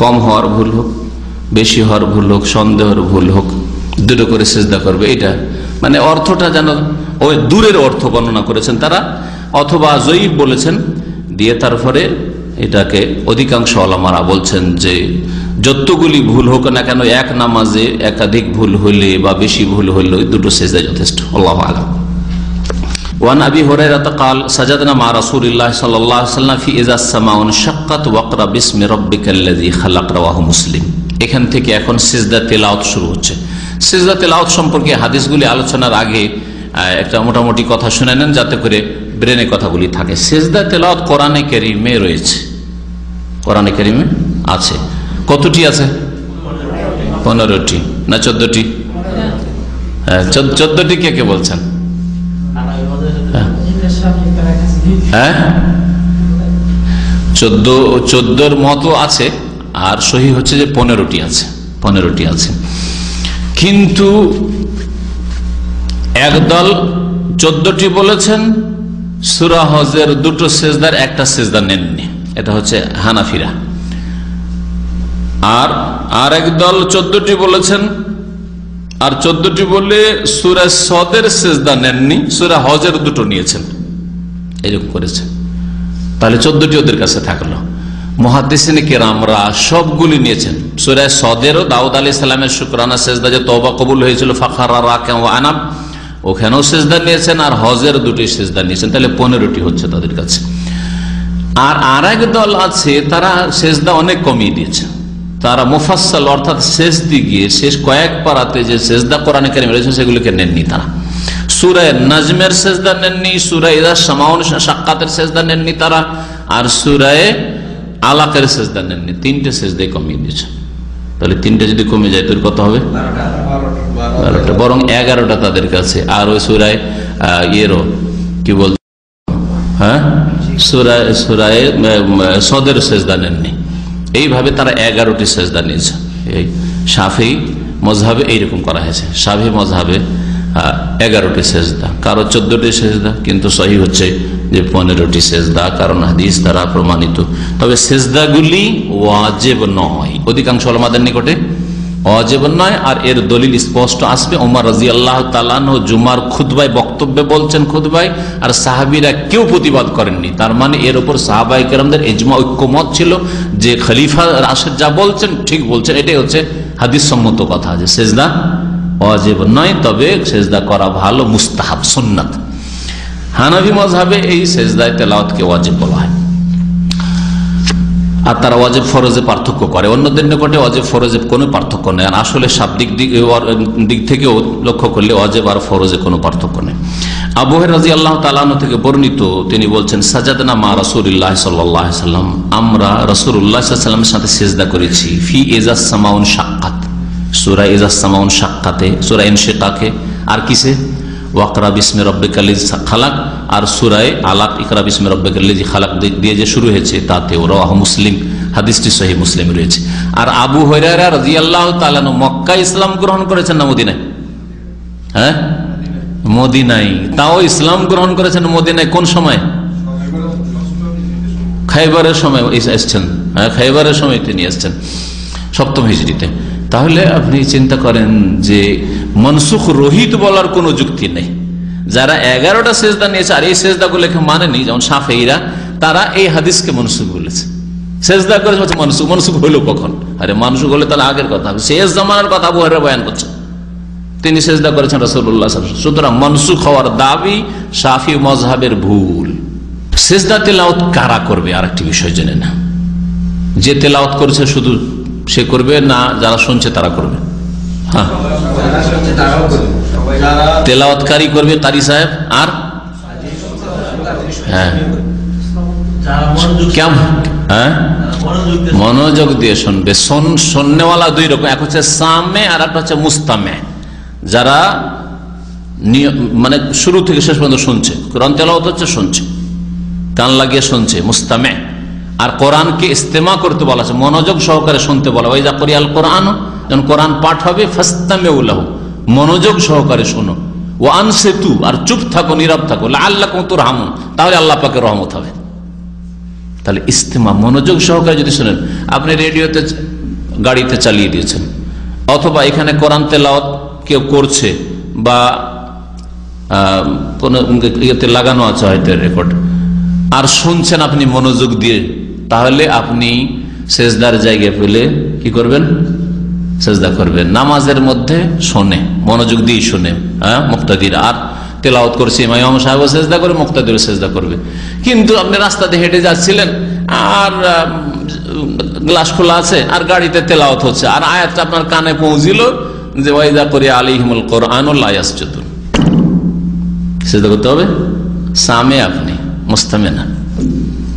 কম হওয়ার ভুল হোক, বেশি হওয়ার ভুল হোক, সন্দেহের ভুল হোক, দুটো করে চেষ্টা করবে, এটা মানে অর্থটা যেন ওই দূরের অর্থ বর্ণনা করেছেন তারা, অথবা জয়ীব বলেছেন, দিয়ে তারপরে এটাকে অধিকাংশ আলামারা বলছেন যে যতগুলি ভুল হোক না কেন, এক নামাজে একাধিক ভুল হইলে বা বেশি ভুল হইলে দুটো সেজদা যথেষ্ট, আল্লাহ আলম। وعن ابي هريره قال سجدنا مع رسول الله صلى الله عليه وسلم في اذا السماء انشقت واقرا باسم ربك الذي خلق رواه مسلم এখান থেকে এখন সিজদা তেলাওয়াত শুরু হচ্ছে সিজদা তেলাওয়াত সম্পর্কে হাদিসগুলি আলোচনার আগে আহ, একটা মোটামুটি কথা শুনে নেন যাতে করে ব্রেনে কথাগুলি থাকে সিজদা তেলাওয়াত কোরআনে কেরিমে রয়েছে কোরআনে কেরিমে আছে কতটি আছে পনেরোটি না চোদ্দটি হ্যাঁ চোদ্দ- চোদ্দটি কে কে বলছেন হ্যাঁ? চোদ্দ মতো আছে, আর সহি হচ্ছে যে পনেরোটি আছে পনেরোটি আছে। কিন্তু একদল চোদ্দটি বলেছেন, সুরা হজের দুটো সেজদার একটা সেজদা নেননি, এটা হচ্ছে হানাফিরা। আর আর একদল চোদ্দটি বলেছেন আর চোদ্দটি বলে সুরা সদের সেজদা নেননি, সুরা হজের দুটো নিয়েছেন। এরকম করেছে। তাহলে চোদ্দটি ওদের কাছে থাকল। কেরামরা সবগুলি নিয়েছেন। সদেরও দাউদ সালামের যে হয়েছিল, ফাখারা ওখানেও সেজদা নিয়েছেন আর দুটি সেজদা নিয়েছেন। তাহলে পনেরোটি হচ্ছে তাদের কাছে। আর আর দল আছে, তারা সেজদা অনেক কমিয়ে দিয়েছে। তারা মুফাসাল অর্থাৎ শেষ দিকে শেষ কয়েক পারাতে যে সেজদা কোরআনে কারিম রয়েছে, সেগুলিকে নেননি তারা। সুরায় নাজমের সেজদা নেননি সুরায় ইদা সামাউন সাক্ষাতের সেজদা নেননি তারা, আর সুরায় আলাকের সেজদা নেননি। তিনটে সেজদাই কমিয়ে দিয়েছে। তাহলে তিনটে যদি কমে যায়, তোর কত হবে? বারোটা। বরং এগারোটা তাদের কাছে। আর ওই সুরায় ইয়েরও, কি বল হ্যাঁ? সুরায় সুরায় সদের শেষদা নেননি। এইভাবে তারা এগারোটি সেজদা নিয়েছে। এই সাফি মজহাবে এইরকম করা হয়েছে। সাফি মজহাবে এগারোটি সেজদা। কারও চোদ্দটি সেজদা, কিন্তু সহি হচ্ছে যে পনেরোটি সেজদা, কারণ হাদিস দ্বারা প্রমাণিত। তবে সেজদাগুলি ওয়াজেব নয়। অধিকাংশ আলমাদের নিকটে অজেব নয়, আর এর দলিল স্পষ্ট আসবে। ওমর রাজি আল্লাহ জুমার খুদবাই বক্তব্যে বলছেন খুদবাই আর সাহাবিরা কেউ প্রতিবাদ করেননি। তার মানে এর উপর সাহাবাই কেরামদের এজমা ঐক্যমত ছিল যে খলিফা রাশেদ যা বলছেন, ঠিক বলছেন। এটাই হচ্ছে হাদিস সম্মত কথা যে সেজদা অজেব নয়, তবে সেজদা করা ভালো, মুস্তাহাব, সুন্নাত। হানাভি মজহাবে এই সেজদায় তেলাওয়াতকে ওয়াজিব বলা হয়। আর তারা অজেব ফরজে পার্থক্য করে। অন্যদের নিকটে অজেব ফরজে কোনো পার্থক্য নেই। আর আসলে শাব্দিক দিক দিক থেকেও লক্ষ্য করলে অজেব আর ফরজে কোনো পার্থক্য নেই। আবহের রাজি আল্লাহ তালানো থেকে বর্ণিত তিনি বলছেন, সাজাদনা মা রসুল্লাহ সাল্লাম, আমরা রসুল্লাহ সাল্লামের সাথে সেজদা করেছি। ফি এজাজ সামাউন সাক্ষাৎ সুরা এজাজ সামাউন সাক্ষাতে সুরা এনশেকাকে। আর কিসে? ওয়াকরা বিসমে রব্বিকালি খালাক, আর সুরায় আলাক, ইকরা বিসমে রব্বিকালি খালাক দিয়ে যে শুরু হয়েছে তাতে ওরাহ মুসলিম। হাদিসটি সহি মুসলিম রয়েছে। আর আবু হইরা রাজি আল্লাহ তালানো মক্কা ইসলাম গ্রহণ করেছেন না মদিনায়? হ্যাঁ? মদিনাই তাও ইসলাম গ্রহণ করেছেন মদিনায় কোন সময়? খাইবারের সময় এসছেন। হ্যাঁ খাইবারের সময় তিনি এসছেন সপ্তম হিজড়িতে। তাহলে আপনি চিন্তা করেন যে মনসুখ রোহিত বলার কোনো যুক্তি নেই। যারা এগারোটা সেজদা নিয়েছে আর এই সেজদাগুলোকে মানেনি, যেমন সাফেইরা, তারা এই হাদিসকে মনসুখ বলেছে। সেজদা হচ্ছে মনসুখ মনসুখ হইল কখন? আরে মনসুখ হলে তাহলে আগের কথা। শেষ জামানার কথা বহেরা বয়ান করছে। তিনি সেজদা করেছেন রসুল্লাহ সুতরাং মনসুখ হওয়ার দাবি সাফি মজহাবের ভুল। সেজদা তেলাওত কারা করবে? আর একটি বিষয় জেনে না যে তেলাওত করেছে শুধু সে করবে না, যারা শুনছে তারা করবে। তেলাওয়াতকারী করবে কারি সাহেব, আর? হ্যাঁ। কেমন হ্যাঁ? মনোযোগ দিয়ে শুনবে। শোননেওয়ালা দুই রকম, এক হচ্ছে সামে আর একটা হচ্ছে মুস্তামে। যারা মানে শুরু থেকে শেষ পর্যন্ত শুনছে। কোরআন তেলাওয়াত হচ্ছে শুনছে। কান লাগিয়ে শুনছে, মুস্তামে। আর কোরআনকে ইস্তেমা করতে বলা আছে। মনোযোগ সহকারে শুনতে বলা ওই যা করি আল কোরআন যখন কোরআন পাঠ হবে ফাস্তামে উল্লাহ মনোযোগ সহকারে শোনো। ও আনসেতু, আর চুপ থাকো, নীরব থাকো। আল্লাহ কতুর হামুন তাহলে আল্লাহ পাকে রহমত হবে। তাহলে ইস্তেমা, মনোযোগ সহকারে যদি শোনেন, আপনি রেডিওতে গাড়িতে চালিয়ে দিয়েছেন, অথবা এখানে কোরআন তেলাওয়াত কেউ করছে, বা কোনো ইয়েতে লাগানো আছে হয়তো রেকর্ড, আর শুনছেন আপনি মনোযোগ দিয়ে তাহলে আপনি সেজদার জায়গায় পেলে কি করবেন? সেজদা করবেন। নামাজের মধ্যে শোনে, মনোযোগ দিয়ে শোনে হ্যাঁ মুক্তাদির। আর তেলাওত করছে, ইমাম সাহেব সেজদা করে মুক্তাদির সেজদা করবে। কিন্তু আপনি রাস্তাতে হেঁটে যাচ্ছিলেন, আর গ্লাস খোলা আছে, আর গাড়িতে তেলাওত হচ্ছে, আর আয়াতটা আপনার কানে পৌঁছিল যে, ওয়াইদা করে আলিহিমুল কোরআন সেজদা করতে হবে? সামে আপনি মোস্তামে না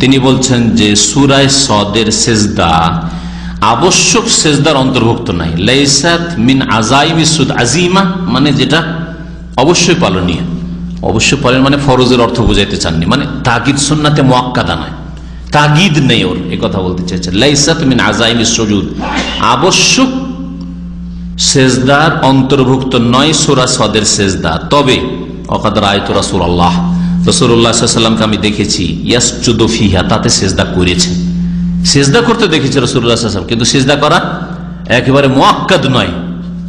তিনি বলছেন যে সুরায় সদের সেজদা আবশ্যক সেজদার অন্তর্ভুক্ত নাই। লাইসাত মিন আজাইমি সুদ আজিমা মানে যেটা অবশ্যই পালনীয়। অবশ্যই পালন মানে ফরজের অর্থ বুঝাইতে চাননি। মানে তাগিদ সুন্নাতে মোয়াক্কাদা নয়। তাগিদ নেই ওর এই কথা বলতে চাইছে লাইসাত মিন আজাইমি সুজুদ। আবশ্যক সেজদার অন্তর্ভুক্ত নয় সুরা সদের সেজদা। তবে অকাদ রায় রাসুল আল্লাহ রসুল্লাহামকে আমি দেখেছি ইয়াসুদ ফিহা, তাতে সেজদা করেছে। সেজদা করতে দেখেছি রসুল্লাহাম কিন্তু সেজদা করা একেবারে মোয়াক্কাদ নয়,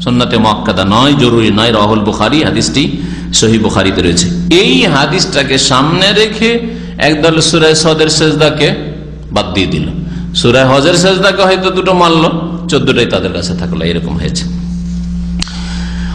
সন্নাতে মোয়াক্কাদা নয়, জরুরি নয়, রাহুল বুখারি, হাদিসটি সহি বুখারিতে রয়েছে। এই হাদিসটাকে সামনে রেখে একদল সুরায় সদের সেজদাকে বাদ দিয়ে দিল। সুরায় হজের সেজদাকে হয়তো দুটো মানলো চোদ্দটাই তাদের কাছে থাকল, এরকম হয়েছে।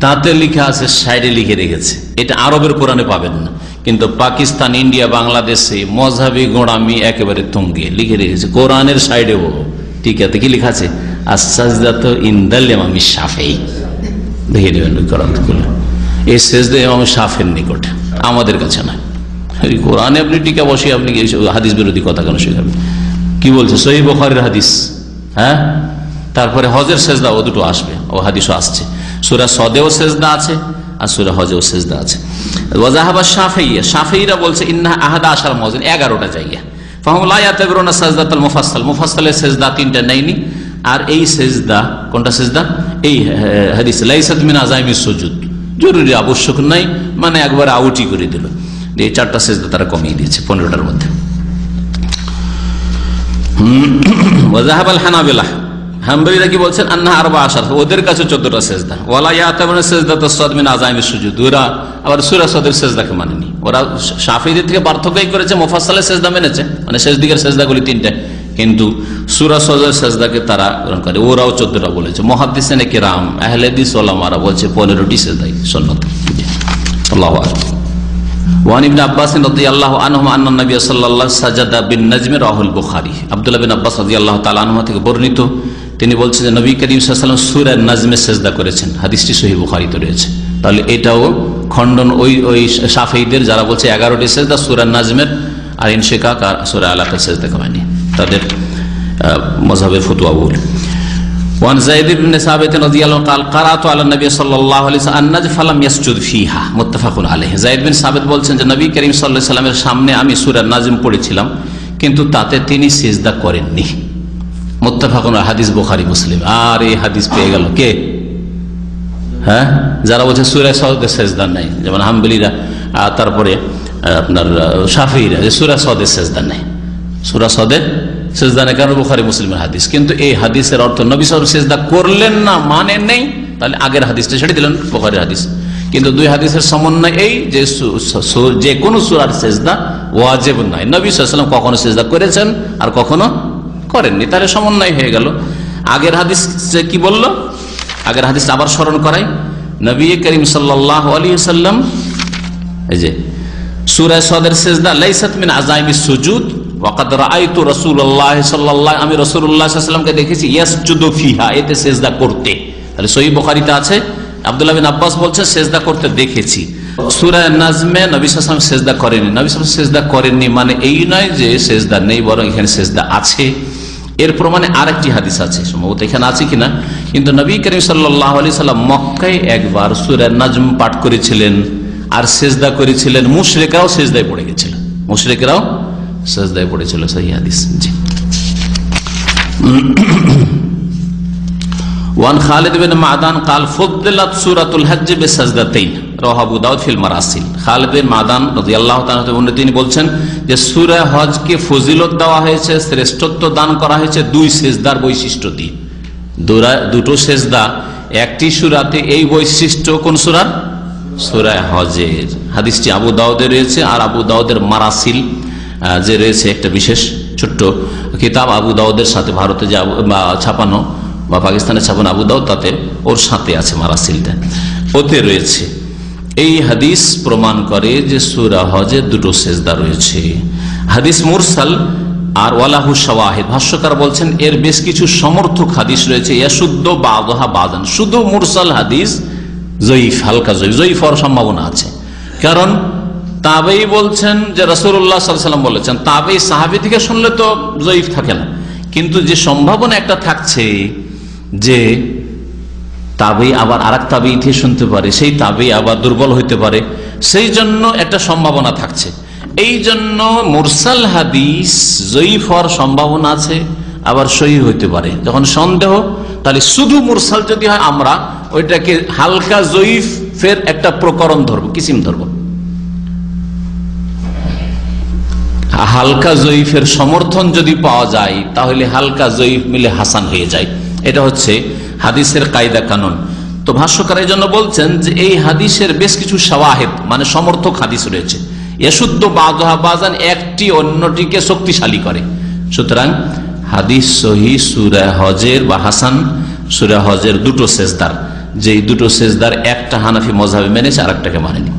তাতে লিখা আছে সাইডে লিখে রেখেছে। এটা আরবের কোরআনে পাবেন না। কিন্তু পাকিস্তান, ইন্ডিয়া, বাংলাদেশে মজাবি গোড়ামি একেবারে তুঙ্গে লিখে রেখেছে। কোরআনের সাইডেও টিকাতে কি লিখা আছে? আসাজদাত ইন্দাল আমি সাফেই দেখে নেবেন ওই কোরআন খুলে এই শেষদে ইমাম সাফের নিকট। আমাদের কাছে না কোরআনে আপনি টিকা বসে আপনি হাদিস বিরোধী কথা কেন শেখাবেন? কি বলছে? সহি বখারের হাদিস। হ্যাঁ? তারপরে হজের সেজদা ও দুটো আসবে। ও হাদিসও আসছে। সুরা সদেও সেজদা আছে আর সুরা হজেও সেজদা আছে। ওয়াজাহাবা সাফেইয়া সাফেইরা বলছে ইন্না আহাদা আসার মজেন এগারোটা জায়গা। সাজদাতাল মুফাসাল মুফাসালের আর এই সেজদা, কোনটা সেজদা? এই জরুরি আবশ্যক নাই মানে একবার আউটই করে দিল। এই চারটা সেজদা তারা কমিয়ে দিয়েছে, পনেরোটার মধ্যে। হাম্বলিরা কি বলছেন? আন্না আরবা আসার ওদের কাছে চোদ্দটা সেজদা। ওয়ালা ইয়াতামানে সেজদা তো সদমিন আজাইমের সুজুদ। ওরা আবার সুরা সদের সেজদাকে মানেনি। ওরা সাফিদের থেকে পার্থক্যই করেছে মোফাসালের সেজদা মেনেছে। মানে শেষ দিকের সেজদাগুলি তিনটে। কিন্তু সুরা সজের সেজদাকে তারা গ্রহণ করে। ওরাও চোদ্দটা বলেছে। মহাদিসেনে কেরাম আহলেদিস ওলামারা বলছে পনেরোটি সেজদাই সন্ন্যত আল্লাহ ওয়ান ইবনে আব্বাস রাদিয়াল্লাহু আনহু আন্না নবী সাল্লাল্লাহু সাজাদা বিন নাজমে রাহুল বুখারী। আব্দুল্লাহ বিন আব্বাস রাদিয়াল্লাহু তাআলা থেকে বর্ণিত। তিনি বলছেন যে নবী করিম সাল্লাল্লাহু আলাইহি ওয়াসাল্লাম সূরা নাজমে সিজদা করেছেন হাদিসটি সহিহ বুখারীতে রয়েছে তাহলে এটাও খণ্ডন ওই ওই শাফেঈদের যারা বলছে 11টি সিজদা সূরা নাজমের আর ইনশিকাক আর সূরা আলাকা সিজদা করেনি তাদের মযহাবের ফতোয়া বলে وعن زيد بن ثابت رضي الله عنه قال قرات على النبي صلى الله عليه وسلم النجم فلم يسجد فيها متفق عليه زيد বিন সাবিত বলছেন যে নবী করিম সাল্লাল্লাহু আলাইহি সাল্লামের সামনে আমি সূরা নাজিম পড়েছিলাম কিন্তু তাতে তিনি সিজদা করেননি মুত্তাফাকুন হাদিস বুখারী, মুসলিম। আর এই হাদিস পেয়ে গেল কে? হ্যাঁ? যারা বলছে সুরা সদে সেজদা নাই, যেমন হাম্বলিরা, আর তারপরে আপনার সাফিরা যে সুরা সদে সেজদা নাই। সুরা সদে সেজদা নেই, কারণ বুখারি, মুসলিমের হাদিস। কিন্তু এই হাদিসের অর্থ নবী সাহেব সেজদা করলেন না মানে নেই, তাহলে আগের হাদিসটা ছেড়ে দিলেন বুখারির হাদিস। কিন্তু দুই হাদিসের সমন্বয় এই যে যে কোনো সুরার সেজদা ওয়াজেব নাই নবী সাল্লাম কখনো সেজদা করেছেন আর কখনো করেননি, তাহলে সমন্বয় হয়ে গেল। আগের হাদিস কি বলল? আগের হাদিস আবার স্মরণ করাই। নবী করিম সাল্লাম সেজদা, লাইসাত ওয়াসাল্লামকে দেখেছি ফিহা, এতে করতে। আছে আব্বাস সেজদা করতে দেখেছি। নাজমে নবী করেননি। নবী করেননি মানে এই নয় যে সেজদা নেই, বরং এখানে সেজদা আছে। এর প্রমাণে আরেকটি হাদিস আছে, সম্ভবত এখানে আছে কিনা? কিন্তু নবী করিম সাল্লাহ আলি সাল্লাম মক্কায় একবার সুরা নাজম পাঠ করেছিলেন আর সেজদা করেছিলেন। মুশরেকরাও সেজদায় পড়ে গেছিল। মুশরেকরাও সেজদায় পড়েছিল সেই হাদিস। জি। ওয়ান খালিদ বিন মাদান কাল ফুদ্দিলাত সূরাতুল হজ্জ বিসাজদাতাইন। রাওয়াহু আবু দাউদ ফিল মারাসিল। খালিদ বিন মাদান তাআলা থেকে তিনি বলছেন যে সূরা হজকে ফজিলত দেওয়া হয়েছে, শ্রেষ্ঠত্ব দান করা হয়েছে দুই সেজদার বৈশিষ্ট্য দিয়ে। দুটো সেজদা, একটি সূরাতে এই বৈশিষ্ট্য কোন সূরা? হজের হাদিসটি আবু রয়েছে আর আবু দাউদের মারাসিল যে রয়েছে একটা বিশেষ ছোট্ট কিতাব আবু দাউদের সাথে ভারতে ছাপানো, বা পাকিস্তানে ছাপানো আবু দাউদ, তাতে ওর সাথে আছে মারাসিলটা। ওতে রয়েছে এই হাদিস প্রমাণ করে যে সুরা হজে দুটো সেজদা রয়েছে। হাদিস মুরসাল আর ওয়ালাহু শাওয়াহিদ। ভাষ্যকার বলছেন, এর বেশ কিছু সমর্থক হাদিস রয়েছে। ইয়াশুদ্ধ বাদহা বাদান। শুধু মুরসাল হাদিস জয়ীফ, হালকা জয়ীফ। জয়ীফ হওয়ার সম্ভাবনা আছে। কারণ তাবেই বলছেন যে রসুল্লাহ সাল্লাম বলেছেন, তাবেই সাহাবি থেকে শুনলে তো জয়ীফ থাকে না। কিন্তু যে সম্ভাবনা একটা থাকছে যে তাবেই আবার আর এক তাবেই শুনতে পারে, সেই তাবেই আবার দুর্বল হইতে পারে। সেই জন্য একটা সম্ভাবনা থাকছে। এই জন্য মুরসাল হাদিস জয়ীফ হওয়ার সম্ভাবনা আছে, আবার সহি হইতে পারে। যখন সন্দেহ, তাহলে শুধু মুরসাল যদি হয় আমরা, ওইটাকে হালকা জয়ীফের একটা প্রকরণ ধরবো, কিসিম ধরবো? হালকা জয়ীফের সমর্থন যদি পাওয়া যায়, তাহলে হালকা জয়ীফ মিলে হাসান হয়ে যায়। এটা হচ্ছে হাদিসের কায়দা কানুন। তো ভাষ্যকার এই জন্য বলছেন যে এই হাদিসের বেশ কিছু সওয়াহেদ মানে সমর্থক হাদিস রয়েছে। এশুদ্ধ বাজহা বাজান একটি অন্যটিকে শক্তিশালী করে। সুতরাং হাদিস সহি সুরা হজের বা হাসান, সুরা হজের দুটো সেজদার। যেই দুটো সেজদার একটা হানাফি মজাবে মেনেছে আর একটাকে মানেনি।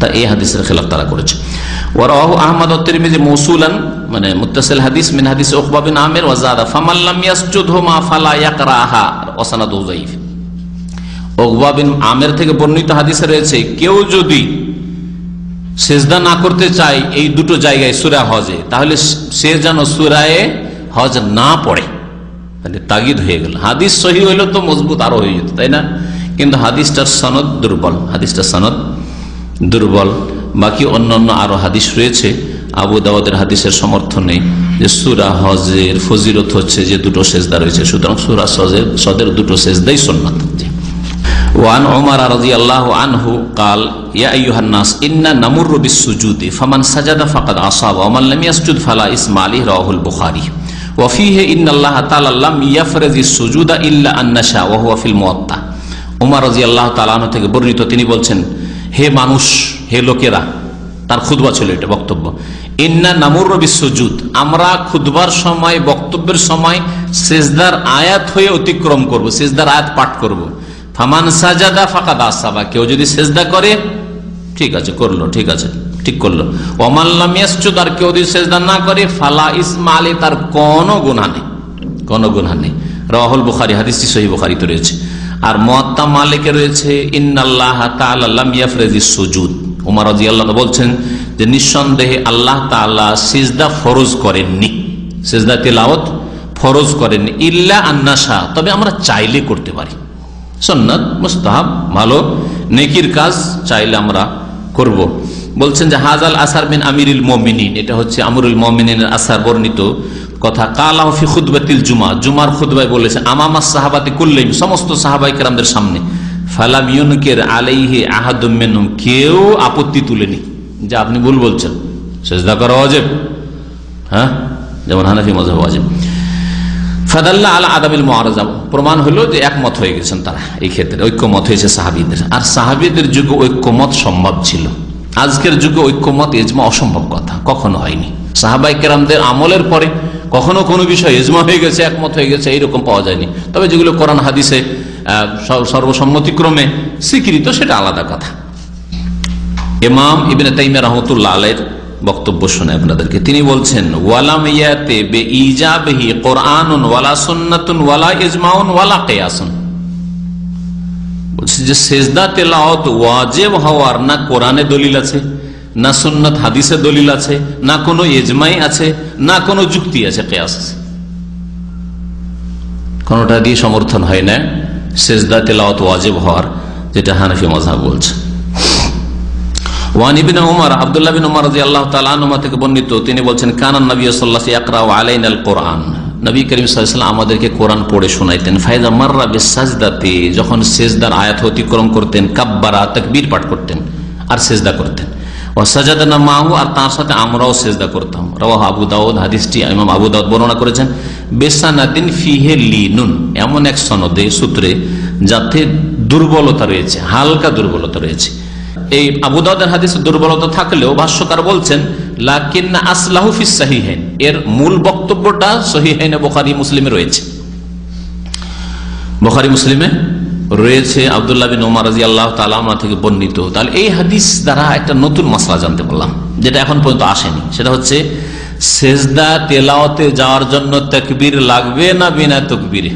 তা এই হাদিসের খেলাফ তারা করেছে। ওরাহ আহমদ তিরমিজি মৌসুলান মানে হাদিস থেকে বর্ণিত হাদিসে রয়েছে, কেউ যদি সেজদা না করতে চায় এই দুটো জায়গায় সূরা হজে, তাহলে সে যেন সূরায়ে হজ না পড়ে, তাহলে তাগিদ হয়ে গেল। হাদিস সহি হইলে তো মজবুত আরও হয়ে যেত, তাই না? কিন্তু হাদিসটার সনদ দুর্বল, হাদিসটার সনদ দুর্বল। বাকি অন্যান্য আরো হাদিস রয়েছে আবু দাওয়াদের হাদিসের সমর্থনে যে সুরা হজের ফজিলত হচ্ছে যে দুটো সেজদা রয়েছে সুতরাং সুরা সজের সদের দুটো সেজদাই সন্ন্যত জি। ওয়ান ওমর রাদিয়াল্লাহু আনহু قال يا ايها الناس ان نمر بالسجود فمن سجد فقد اصاب ومن لم يسجد فلا اسم عليه رواه البخاري وفيه ان الله تعالى لم يفرض السجود الا ان نشاء وهو في الموطأ ওমর রাদিয়াল্লাহু তাআলা আনহু থেকে বর্ণিত তিনি বলছেন হে মানুষ হে লোকেরা, তার খুদবা ছিল এটা, বক্তব্য। ইন্না নামুর বিশ্বজুদ আমরা খুদবার সময়, বক্তব্যের সময় সেজদার আয়াত হয়ে অতিক্রম করব, সেজদার আয়াত পাঠ করব। ফামান সাজাদা ফাঁকা দাস দাসাবা কেউ যদি সেজদা করে, ঠিক আছে, করল, ঠিক আছে, ঠিক করল। ওমাল্লামিয়াসুদ আর কেউ যদি সেজদা না করে, ফালা ইসমা আলী, তার কোনো গুণা নেই, কোনো গুণা নেই। রাহুল বুখারি, হাদিসটি সহি বুখারিতে রয়েছে। আর মোয়াত্তা মালিকে রয়েছে, ইন্নাল্লাহ তাআলা ইয়াফরিজ সুজুদ। উমর আনহু বলছেন যে, নিঃসন্দেহে আল্লাহ তাআলা সিজদা ফরজ করেননি। সিজদা তিলাওয়াত ফরজ করেননি। ইল্লা আন্নাশা তবে আমরা চাইলে করতে পারি। সন্ন্যত মুস্তাহাব, ভালো। নেকির কাজ চাইলে আমরা করব। বলছেন যে, হাজাল আসার বিন আমিরুল মমিনিন। এটা হচ্ছে আমরুল মমিনের আসার বর্ণিত কথা কালা ফি খুদবাতিল জুমা জুমার খুদবায় বলেছে, আমামা সাহাবাতি কুল্লিম সমস্ত সাহাবাই কেরামদের সামনে। ফালাম ইউনকের আলাইহি আহাদুম মিনহুম কেউ আপত্তি তুলেনি। যে আপনি ভুল বলছেন। সেজদা করা অজেব হ্যাঁ? যেমন হানাফি মজাব অজেব ফাদাল্লা আলা আদাবিল মহারাজা প্রমাণ হলো যে একমত হয়ে গেছেন তারা এই ক্ষেত্রে, ঐক্যমত হয়েছে সাহাবিদের। আর সাহাবিদের যুগে ঐক্যমত সম্ভব ছিল। আজকের যুগে ঐক্যমত এজমা অসম্ভব কথা, কখনো হয়নি। সাহাবাই কেরামদের আমলের পরে কখনো কোনো বিষয় এজমা হয়ে গেছে, একমত হয়ে গেছে, এইরকম পাওয়া যায়নি। তবে যেগুলো কোরআন, হাদিসে সর্বসম্মতিক্রমে স্বীকৃত, সেটা আলাদা কথা। এমাম ইবিন তাইমে রহমতুল্লাহ আলের বক্তব্য শুনে আপনাদেরকে। তিনি বলছেন বে কোরআনুন ওয়ালা ওয়ালা ওয়ালা যে, সেজদা তেলাওয়াত ওয়াজেব হওয়ার না কোরআনে দলিল আছে? না সুন্নাত হাদিসে দলিল আছে, না কোনো ইজমাই আছে, না কোনো যুক্তি আছে, কেয়াস আছে। কোনটা দিয়ে সমর্থন হয় না। সেজদা, তেলাওয়াত ওয়াজেব হওয়ার, যেটা হানফি মজাহ বলছে। আল্লাহ তালুমা থেকে বর্ণিত, তিনি বলছেন কানান কোরআন। নবী আমাদেরকে কোরআন পড়ে শোনাইতেন। যখন সেজদার আয়াত অতিক্রম করতেন, কাব্বারা, তকবীর পাঠ করতেন, আর সেজদা করতেন। ও সাজাদানা মাহু আর তার সাথে আমরাও সেজদা করতাম। রাহ আবু দাউদ, হাদিসটি ইমাম আবু দাউদ বর্ণনা করেছেন, বেসানাদিন ফিহে লিনুন, এমন এক সনদে, সূত্রে, যাতে দুর্বলতা রয়েছে, হালকা দুর্বলতা রয়েছে। এই আবুদাউদের হাদিস দুর্বলতা থাকলেও ভাষ্যকার বলছেন, লাকিন্না আসলাহু ফিস সাহিহাইন এর মূল বক্তব্যটা সহিহাইনে বুখারী মুসলিমে রয়েছে। বুখারী মুসলিমে রয়েছে আব্দুল্লাহ বিন ওমর রাজি আল্লাহ তালা থেকে বর্ণিত। তাহলে এই হাদিস দ্বারা একটা নতুন মশলা জানতে পারলাম, যেটা এখন পর্যন্ত আসেনি। সেটা হচ্ছে, সেজদা তেলাওতে যাওয়ার জন্য তকবির লাগবে না বিনা তকবীরে?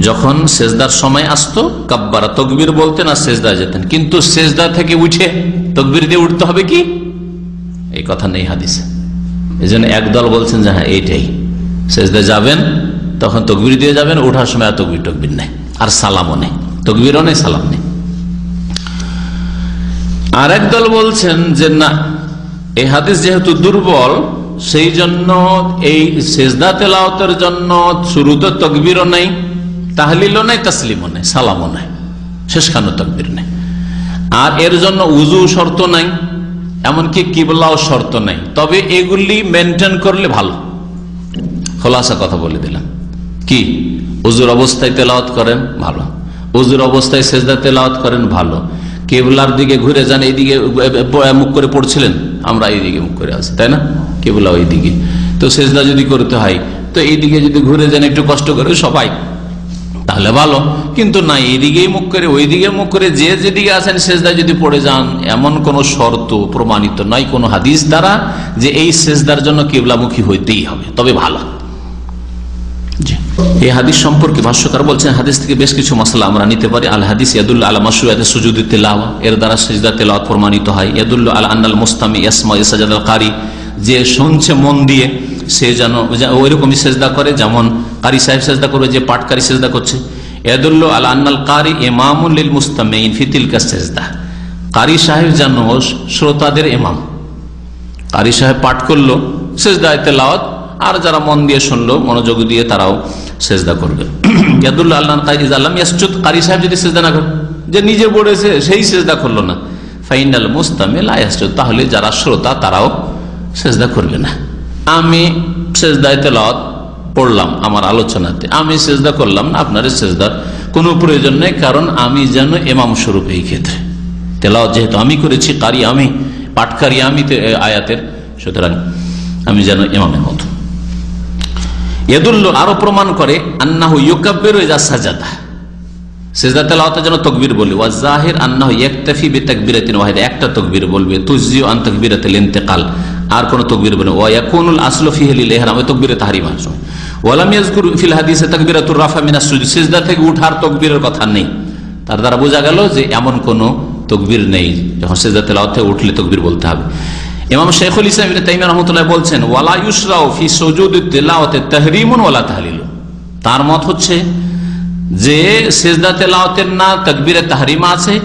যখন সেজদার সময় আসতো, কাব্বারা তকবির বলতেন আর সেজদা যেতেন। কিন্তু সেজদা থেকে উঠে তকবির দিয়ে উঠতে হবে কি? এই কথা নেই হাদিসে। এই জন্য একদল বলছেন যে হ্যাঁ এইটাই। সেজদা যাবেন তখন তকবির দিয়ে যাবেন, ওঠার সময় আর তকবির টকবির নেই, আর সালামও নেই, তকবিরও নেই, সালাম নেই। আর দল বলছেন যে, না, এই হাদিস যেহেতু দুর্বল, সেই জন্য এই সেজদা তেলাওতের জন্য শুরুতে তকবিরও নেই, তাহলিলও নাই, তাসলিমও নেই, সালামও নাই, শেষখানো তকবির নেই। আর এর জন্য উজু শর্ত নাই, এমনকি কিবলাও শর্ত নাই। তবে এগুলি মেনটেন করলে ভালো। খোলাসা কথা বলে দিলাম। কি? উজুর অবস্থায় তেলাওয়াত করেন, ভালো। উজুর অবস্থায় সেজদা তেলাওয়াত করেন, ভালো। কেবলার দিকে ঘুরে যান, এইদিকে মুখ করে পড়ছিলেন, আমরা এইদিকে মুখ করে আছি, তাই না? কেবলা ওই দিকে তো সেজদা যদি করতে হয়, তো এইদিকে যদি ঘুরে যান, একটু কষ্ট করে সবাই, তাহলে ভালো। কিন্তু না, এইদিকেই মুখ করে ওই দিকে মুখ করে যে যেদিকে আছেন, সেজদা যদি পড়ে যান, এমন কোন শর্ত প্রমাণিত নয়, কোন হাদিস দ্বারা যে এই সেজদার জন্য কেবলামুখী হইতেই হবে। তবে ভালো। এই হাদিস সম্পর্কে ভাষ্যকার বলছেন, হাদিস থেকে বেশ কিছু মশলা আমরা নিতে পারি। আল হাদিস ইয়াদুল্লাহ আল মাসুয়াতে সুজুদি তেলাওয়া, এর দ্বারা সেজদা তেলাওয়াত প্রমাণিত হয়। ইয়াদুল্লাহ আল আন্নাল মুস্তামি ইয়াসমা ইসাজাদ আল কারি, যে শুনছে মন দিয়ে, সে যেন ওই রকমই সেজদা করে, যেমন কারি সাহেব সেজদা করবে, যে পাটকারী সেজদা করছে। এদুল্ল আল আন্নাল কারি এমামুল মুস্তামিন ফিতিল কা সেজদা। কারি সাহেব যেন শ্রোতাদের এমাম কারি সাহেব পাঠ করল, সেজদায় তেলাওয়াত আর যারা মন দিয়ে শুনলো, মনোযোগ দিয়ে তারাও সেজদা করবে। (clears throat) সাহেব যদি না করে যে নিজে পড়েছে, সেই না। ফাইনাল তাহলে যারা শ্রোতা, তারাও সেজদা করবে না। আমি পড়লাম আমার আলোচনাতে। আমি সেজদা করলাম না, আপনার সেজদার কোনো প্রয়োজন নেই, কারণ আমি যেন এমাম স্বরূপ এই ক্ষেত্রে। তেলাওয়াত যেহেতু আমি করেছি, কারি আমি পাটকারি আমি আয়াতের, সুতরাং আমি যেন এমামের মতো। এদুল্ল আরও প্রমাণ করে আন্নাহ ইউকাব্বের সাজাদা। সেজদা তেলাওয়াতে যেন তকবির বলি। ওয়া জাহির আন্নাহ ইয়াকতাফি বিতাকবিরাতিন ওয়াহিদা। একটা তকবির বলবে তুজিউ আন তাকবিরাতিল ইন্তেকাল। আর কোন তকবির বলে ওয়া ইয়াকুনুল আসলু ফিহি লিল ইহরাম। ওই তকবিরে তাহরিম আছে ওয়ালাম ইয়াজকুর ফিল হাদিসে তাকবিরাতুর রাফা মিনাস সুজুদ। সিজদা থেকে উঠার তকবীরের কথা নেই। তার দ্বারা বোঝা গেল যে এমন কোন তকবির নেই। যখন সিজদা তেলাওয়াত উঠলে তকবির বলতে হবে। ইমাম শেখুল ইসলাম তাইমিয়া রাহমাতুল্লাহ বলছেন, ওয়ালা ইউসরাউ ফি সুজুদ তিলাওয়াতে তাহরিমুন ওয়ালা তাহলিলু। তার মত হচ্ছে যে সেজদা তেলাওয়াতের না তকবীরে তাহরিমা আছে,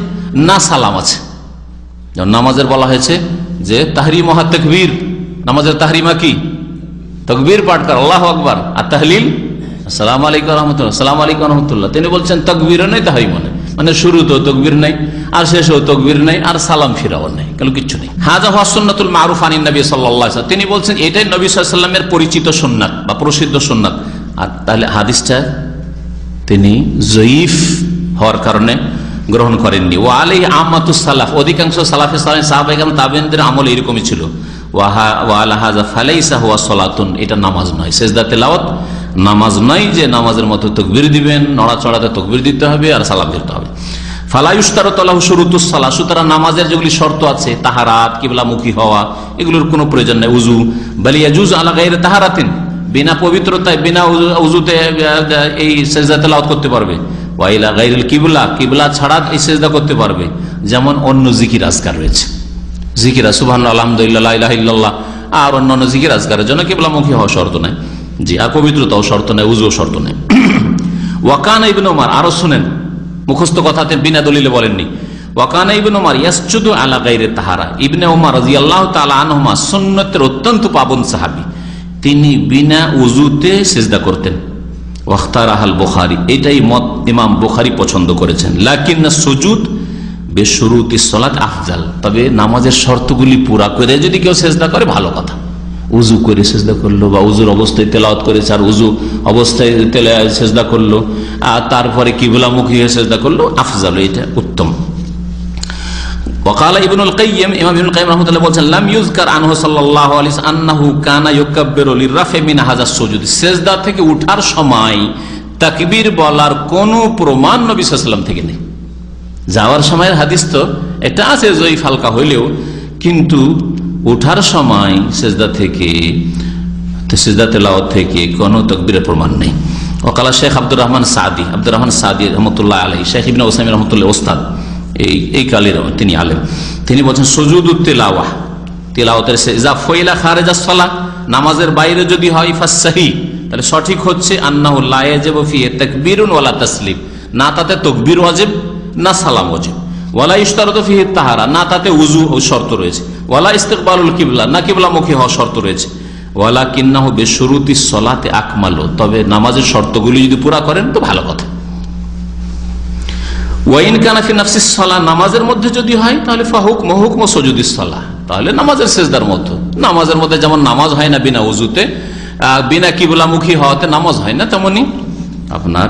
না সালাম আছে। নামাজের বলা হয়েছে যে তাহরিম হা তকবীর। নামাজের তাহরিমা কি? তকবীর পাঠ কর, আল্লাহ আকবর। আর তাহলিল? সালাম আলাইকুম রহমতুল্লাহ সালাম আলাইকুম রহমতুল্লাহ। তিনি বলছেন, তকবীর নেই, তাহরিমও নেই। মানে শুরু তো তকবীর নেই, আর শেষেও তকবির নাই, আর সালাম ফিরাও নাই, কেন কিচ্ছু নেই। হাজা হাসন্নাতুল মারুফ আনিন নবী সাল্লাহ তিনি বলছেন, এটাই নবী সাল্লামের পরিচিত সোননাথ বা প্রসিদ্ধ সোননাথ আর তাহলে হাদিসটা তিনি জয়ীফ হওয়ার কারণে গ্রহণ করেননি। ও আলী আহমাতুস সালাফ, অধিকাংশ সালাফে সাহাবাহাম তাবেনদের আমল এরকমই ছিল। ওয়াহা ওয়ালাহাজা ফালাইসা হুয়া সলাতুন, এটা নামাজ নয়, সেজদা তেলাওয়াত নামাজ নয় যে নামাজের মতো তকবির দিবেন, নড়াচড়াতে তকবির দিতে হবে আর সালাম দিতে হবে। নামাজের যেগুলি শর্ত আছে, তাহারাত হওয়া, এগুলোর কোনো প্রয়োজন নেই বিনা পবিত্রতায়, বিনা উজুতে এই করতে পারবে। ওয়াইলা কিবলা ছাড়া এই সেজদা করতে পারবে। যেমন অন্য জিকির আজকার রয়েছে। জিকিরা সুবাহ আলহামদুলিল্লাহ ইল্লাল্লাহ, আর অন্যান্য জিকির আজকারের জন্য কিবলামুখী হওয়া শর্ত নাই। জি আর পবিত্রতাও শর্ত নেই, উজুও শর্ত নেই। (clears throat) ওয়াকান ইবিন ওমার আরও শুনেন, মুখস্থ কথাতে বিনা দলিলে বলেননি। ওয়াকানা ইবিন ওমার ইয়াসজুদু আলা গাইরে তাহারা। ইবনে ওমর রাদিয়াল্লাহু তাআলা আনহুমা সুন্নতের অত্যন্ত পাবন সাহাবী। তিনি বিনা উজুতে সিজদা করতেন। ওয়াখতার আহাল বুখারী এটাই মত ইমাম বুখারী পছন্দ করেছেন। লাকিন সুজুদ বেশুরুতি সলাত আফজাল। তবে নামাজের শর্তগুলি পুরা করে যদি কেউ সেজদা করে, ভালো কথা। উজু করে সেজদা করলো বা উজুর অবস্থায় তেলাওয়াত করেছে আর উজু অবস্থায় তেলে সেজদা করলো আর তারপরে কিবলামুখী হয়ে সেজদা করলো আফজাল এটা উত্তম وقال ابن القيم امام ابن القيم رحمه الله বলেন لم يذكر عنه صلى الله عليه وسلم انه كان يكبر للرفع من هذا السجود সেজদা থেকে ওঠার সময় তাকবীর বলার কোনো প্রমাণ নবী সাল্লাল্লাহু আলাইহি ওয়াসাল্লাম থেকে নেই যাওয়ার সময়ের হাদিস তো এটা আছে জয়ীফ হালকা হইলেও কিন্তু ওঠার সময় সেজদা থেকে, সেজদা তেলাওয়াত থেকে কোনো তকবিরের প্রমাণ নেই। ওকালা শেখ আব্দুর রহমান সাদি, আব্দুর রহমান সাদি রহমতুল্লাহ আলহী শেখ ইবিন ওসামি রহমতুল্লাহ ওস্তাদ, এই এই কালের তিনি আলেম। তিনি বলছেন, সজুদ তেলাওয়া তেলাওয়াতের সেজা ফইলা খারেজা সলা নামাজের বাইরে যদি হয় ফাসাহি তাহলে সঠিক হচ্ছে আন্নাহুল্লাহ ফিয়ে তাকবীরুন ওয়ালা তাসলিম না তাতে তকবীর ওয়াজিব, না সালাম ওয়াজিব। ওয়ালা ইস্তারত ফিহে তাহারা, না তাতে উজু শর্ত রয়েছে। ওয়ালা ইস্তেকবালুল কিবলা, না কিবলামুখী হওয়া শর্ত রয়েছে। ওয়ালা কিন্না হবে শুরুতি সলাতে আকমালো, তবে নামাজের শর্তগুলি যদি পুরা করেন তো ভালো কথা। ওয়াইন সলা, নামাজের মধ্যে যদি হয়, তাহলে ফাহুক সলা। তাহলে নামাজের সেজদার মতো। নামাজের মধ্যে যেমন নামাজ হয় না বিনা উজুতে বিনা কিবলামুখী হওয়াতে নামাজ হয় না, তেমনি আপনার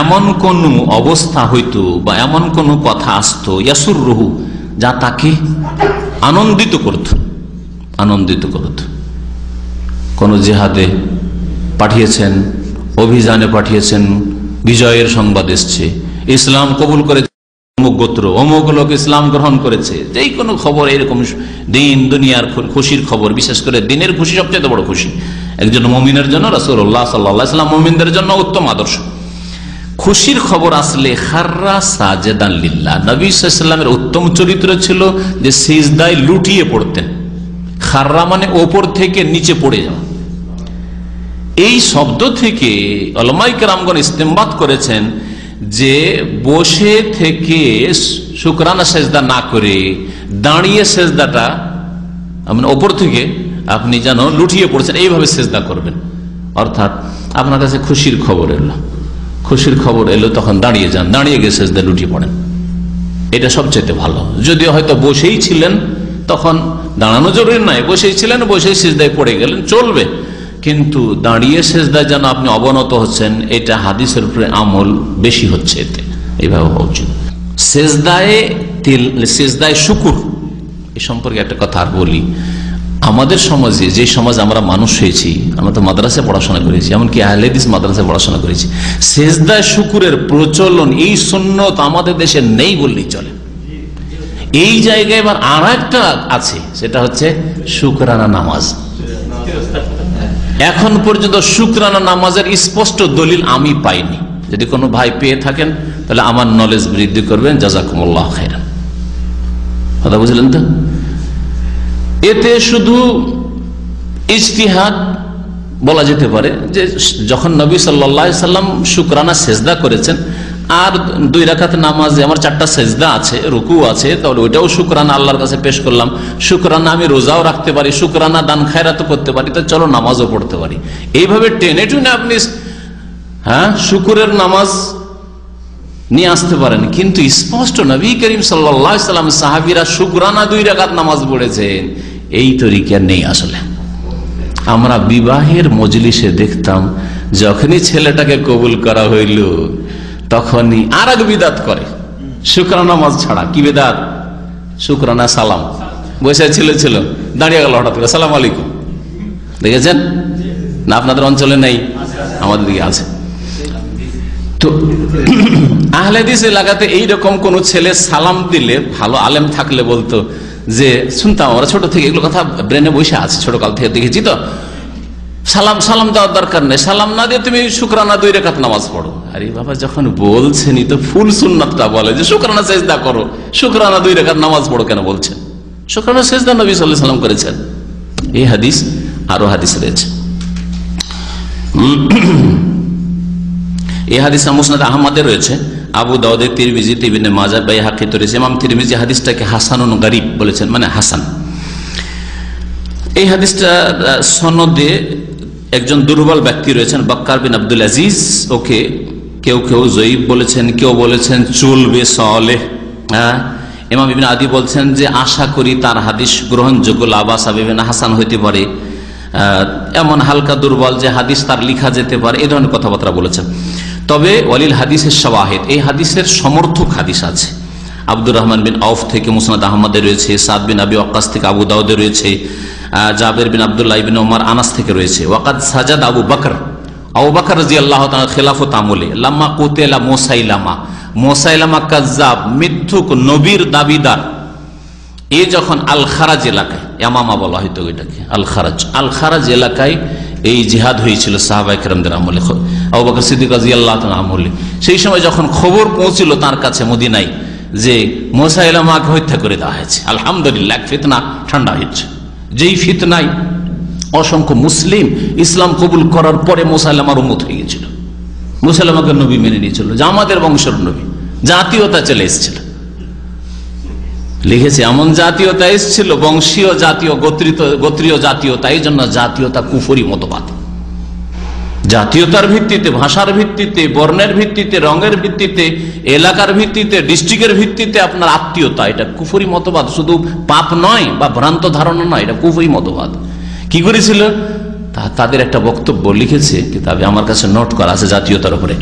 এমন কোন অবস্থা হইতো বা এমন কোন কথা আসতো ইয়াসুর রহু যা তাকে আনন্দিত করত আনন্দিত করত। কোন জেহাদে পাঠিয়েছেন, অভিযানে পাঠিয়েছেন, বিজয়ের সংবাদ এসছে, ইসলাম কবুল করে অমুক গোত্র, অমুক লোক ইসলাম গ্রহণ করেছে, যেই কোনো খবর এরকম দিন, দুনিয়ার খুশির খবর, বিশেষ করে দিনের খুশি সবচেয়ে বড় খুশি। একজন মমিনের জন্য রাসুল্লাহ সাল্লাহ সাল্লাম মমিনদের জন্য উত্তম আদর্শ। খুশির খবর আসলে, খাররা সাজেদান লিল্লাহ। নবী উত্তম চরিত্র ছিল যে সিজদায় লুটিয়ে পড়তেন। খাররা মানে ওপর থেকে নিচে পড়ে যাওয়া। এই শব্দ থেকে অলমাই কেরামগণ ইস্তেমবাদ করেছেন যে বসে থেকে শুক্রানা সেজদা না করে দাঁড়িয়ে সেজদাটা মানে ওপর থেকে আপনি যেন লুটিয়ে পড়ছেন, এইভাবে সেজদা করবেন। অর্থাৎ আপনার কাছে খুশির খবর এলো। খুশির খবর এলো, তখন দাঁড়িয়ে যান। দাঁড়িয়ে সেজদা লুটিয়ে পড়েন। এটা সবচেয়ে ভালো। যদিও হয়তো বসেই ছিলেন, তখন দাঁড়ানো জরুরি নয় বসেই ছিলেন, বসেই সিজদায় পড়ে গেলেন, চলবে। কিন্তু দাঁড়িয়ে সেজদায় যেন আপনি অবনত হচ্ছেন, এটা হাদিসের উপরে আমল বেশি হচ্ছে এতে। এইভাবে হওয়া উচিত। সেজদায় তিল সেজদায় শুকুর। এ সম্পর্কে একটা কথা আর বলি। আমাদের সমাজে, যে সমাজ আমরা মানুষ হয়েছি, আমরা তো মাদ্রাসায় পড়াশোনা করেছি, এমনকি আহলেদিস মাদ্রাসায় পড়াশোনা করেছি সেজদায় শুকুরের প্রচলন, এই সুন্নত আমাদের দেশে নেই বললেই চলে। এই জায়গায় এবার আর একটা আছে, সেটা হচ্ছে শুকরানা নামাজ। এখন পর্যন্ত শুকরানা নামাজের স্পষ্ট দলিল আমি পাইনি। যদি কোনো ভাই পেয়ে থাকেন, তাহলে আমার নলেজ বৃদ্ধি করবেন, জাজাকুমুল্লাহ খাইরান। কথা বুঝলেন তো? এতে শুধু ইজতিহাদ বলা যেতে পারে যে যখন নবী সাল্লা সাল্লাম শুক্রানা সেজদা করেছেন, আর দুই রাখাত নামাজে আমার চারটা সেজদা আছে, রুকু আছে, তাহলে ওইটাও শুক্রানা আল্লাহর কাছে পেশ করলাম। শুক্রানা আমি রোজাও রাখতে পারি, শুক্রানা দান খায়রাত করতে পারি, তো চলো নামাজও পড়তে পারি। এইভাবে টেনে টুনে আপনি হ্যাঁ শুকুরের নামাজ নিয়ে আসতে পারেন। কিন্তু স্পষ্ট নবী করিম সাল্লাম সাহাবিরা শুক্রানা দুই রাকাত নামাজ পড়েছেন। এই তরিকা নেই আসলে। আমরা বিবাহের মজলিসে দেখতাম, যখনই ছেলেটাকে কবুল করা হইল, তখনই আর এক বিদাত করে। শুক্রানা মাছ ছাড়া, কি বেদাত? শুক্রানা সালাম। বসে ছিল ছিল। দাঁড়িয়ে গেল হঠাৎ করে, সালাম আলাইকুম। দেখেছেন? না, আপনাদের অঞ্চলে নেই, আমাদের দিকে আছে। তো আহলেদিস এলাকাতে এইরকম কোন ছেলে সালাম দিলে, ভালো আলেম থাকলে বলতো যে শুনতাম আমরা ছোট থেকে এগুলো কথা ব্রেনে বসে আছে, ছোট কাল থেকে দেখেছি তো। সালাম সালাম দেওয়ার দরকার নেই। সালাম না দিয়ে তুমি শুক্রানা দুই রেখাত নামাজ পড়ো। আরে বাবা, যখন বলছেনই তো ফুল সুন্নাতটা বলে যে, শুক্রানা সেজদা করো। শুক্রানা দুই রেখাত নামাজ পড়ো কেন? বলছেন শুক্রানা সেজদা নবী সাল্লাহ সাল্লাম করেছেন। এই হাদিস আরও হাদিস রয়েছে। (clears throat) এই হাদিস মুসনাদ আহমদে রয়েছে। আবু দাউদে তিরমিজি তিবিনে মাজার বাই হাকিত রয়েছে ইমাম তিরমিজি হাদিসটাকে হাসানুন গরিব বলেছেন মানে হাসান। এই হাদিসটা সনদে একজন দুর্বল ব্যক্তি রয়েছেন, বাক্কার বিন আব্দুল আজিজ। ওকে কেউ কেউ জয়ীব বলেছেন, কেউ বলেছেন, চলবে সলে হ্যাঁ? এমাম বিবিন আদি বলছেন যে, আশা করি তার হাদিস গ্রহণযোগ্য, লাবাসা বিবিন হাসান হইতে পারে। এমন হালকা দুর্বল যে হাদিস তার লিখা যেতে পারে, এ ধরনের কথাবার্তা বলেছেন। তবে ওয়ালিল হাদিসের সবাহেদ এই হাদিসের সমর্থক হাদিস আছে। আব্দুর রহমান বিন আউফ থেকে মুসনাদ আহমদে রয়েছে, সাদ বিন আবি ওয়াক্কাস থেকে আবু দাউদে রয়েছে জাবের বিন আবদুল্লাহ বিন ওমর আনাস থেকে রয়েছে। ওয়াকাদ সাজাদ আবু বকর আবু বকর রাজি আল্লাহ খেলাফত আমলে, লাম্মা কোতেলা মোসাইলামা মোসাইলামা কাজাব মিথ্যুক নবীর দাবিদার। এ যখন আল খারাজ এলাকায় এমামা বলা হয়তো এটাকে আল খারাজ আল খারাজ এলাকায় এই জিহাদ হয়েছিল সাহাবাইকরামদের আমলে। আবু বকর সিদ্দিক আমলে সেই সময় যখন খবর পৌঁছিল তার কাছে মদিনাই যে মোসাইলামাকে হত্যা করে দেওয়া হয়েছে, আলহামদুলিল্লাহ ফিতনা ঠান্ডা হয়েছে। যেই ফিতনাই অসংখ্য মুসলিম ইসলাম কবুল করার পরে মোসাইলামার উন্মত হয়ে গেছিল। মুসাইলামাকে নবী মেনে নিয়েছিল যে আমাদের বংশের নবী, জাতীয়তা চলে এসেছিল। লিখেছে, এমন জাতীয়তা এসেছিল, বংশীয় জাতীয়, গোত্রিত, গোত্রীয় জাতীয়তা এই জন্য জাতীয়তা কুফরি মতবাদ। জাতীয়তার ভিত্তিতে, ভাষার ভিত্তিতে, বর্ণের ভিত্তিতে, রঙের ভিত্তিতে, এলাকার ভিত্তিতে, ডিস্ট্রিক্টের ভিত্তিতে আপনার আত্মীয়তা, এটা কুফরি মতবাদ, শুধু পাপ নয় বা ভ্রান্ত ধারণা নয়, এটা কুফরি মতবাদ। কি করেছিল? তাদের একটা বক্তব্য লিখেছে, কিতাবে আমার কাছে নোট করা আছে জাতীয়তার উপরে।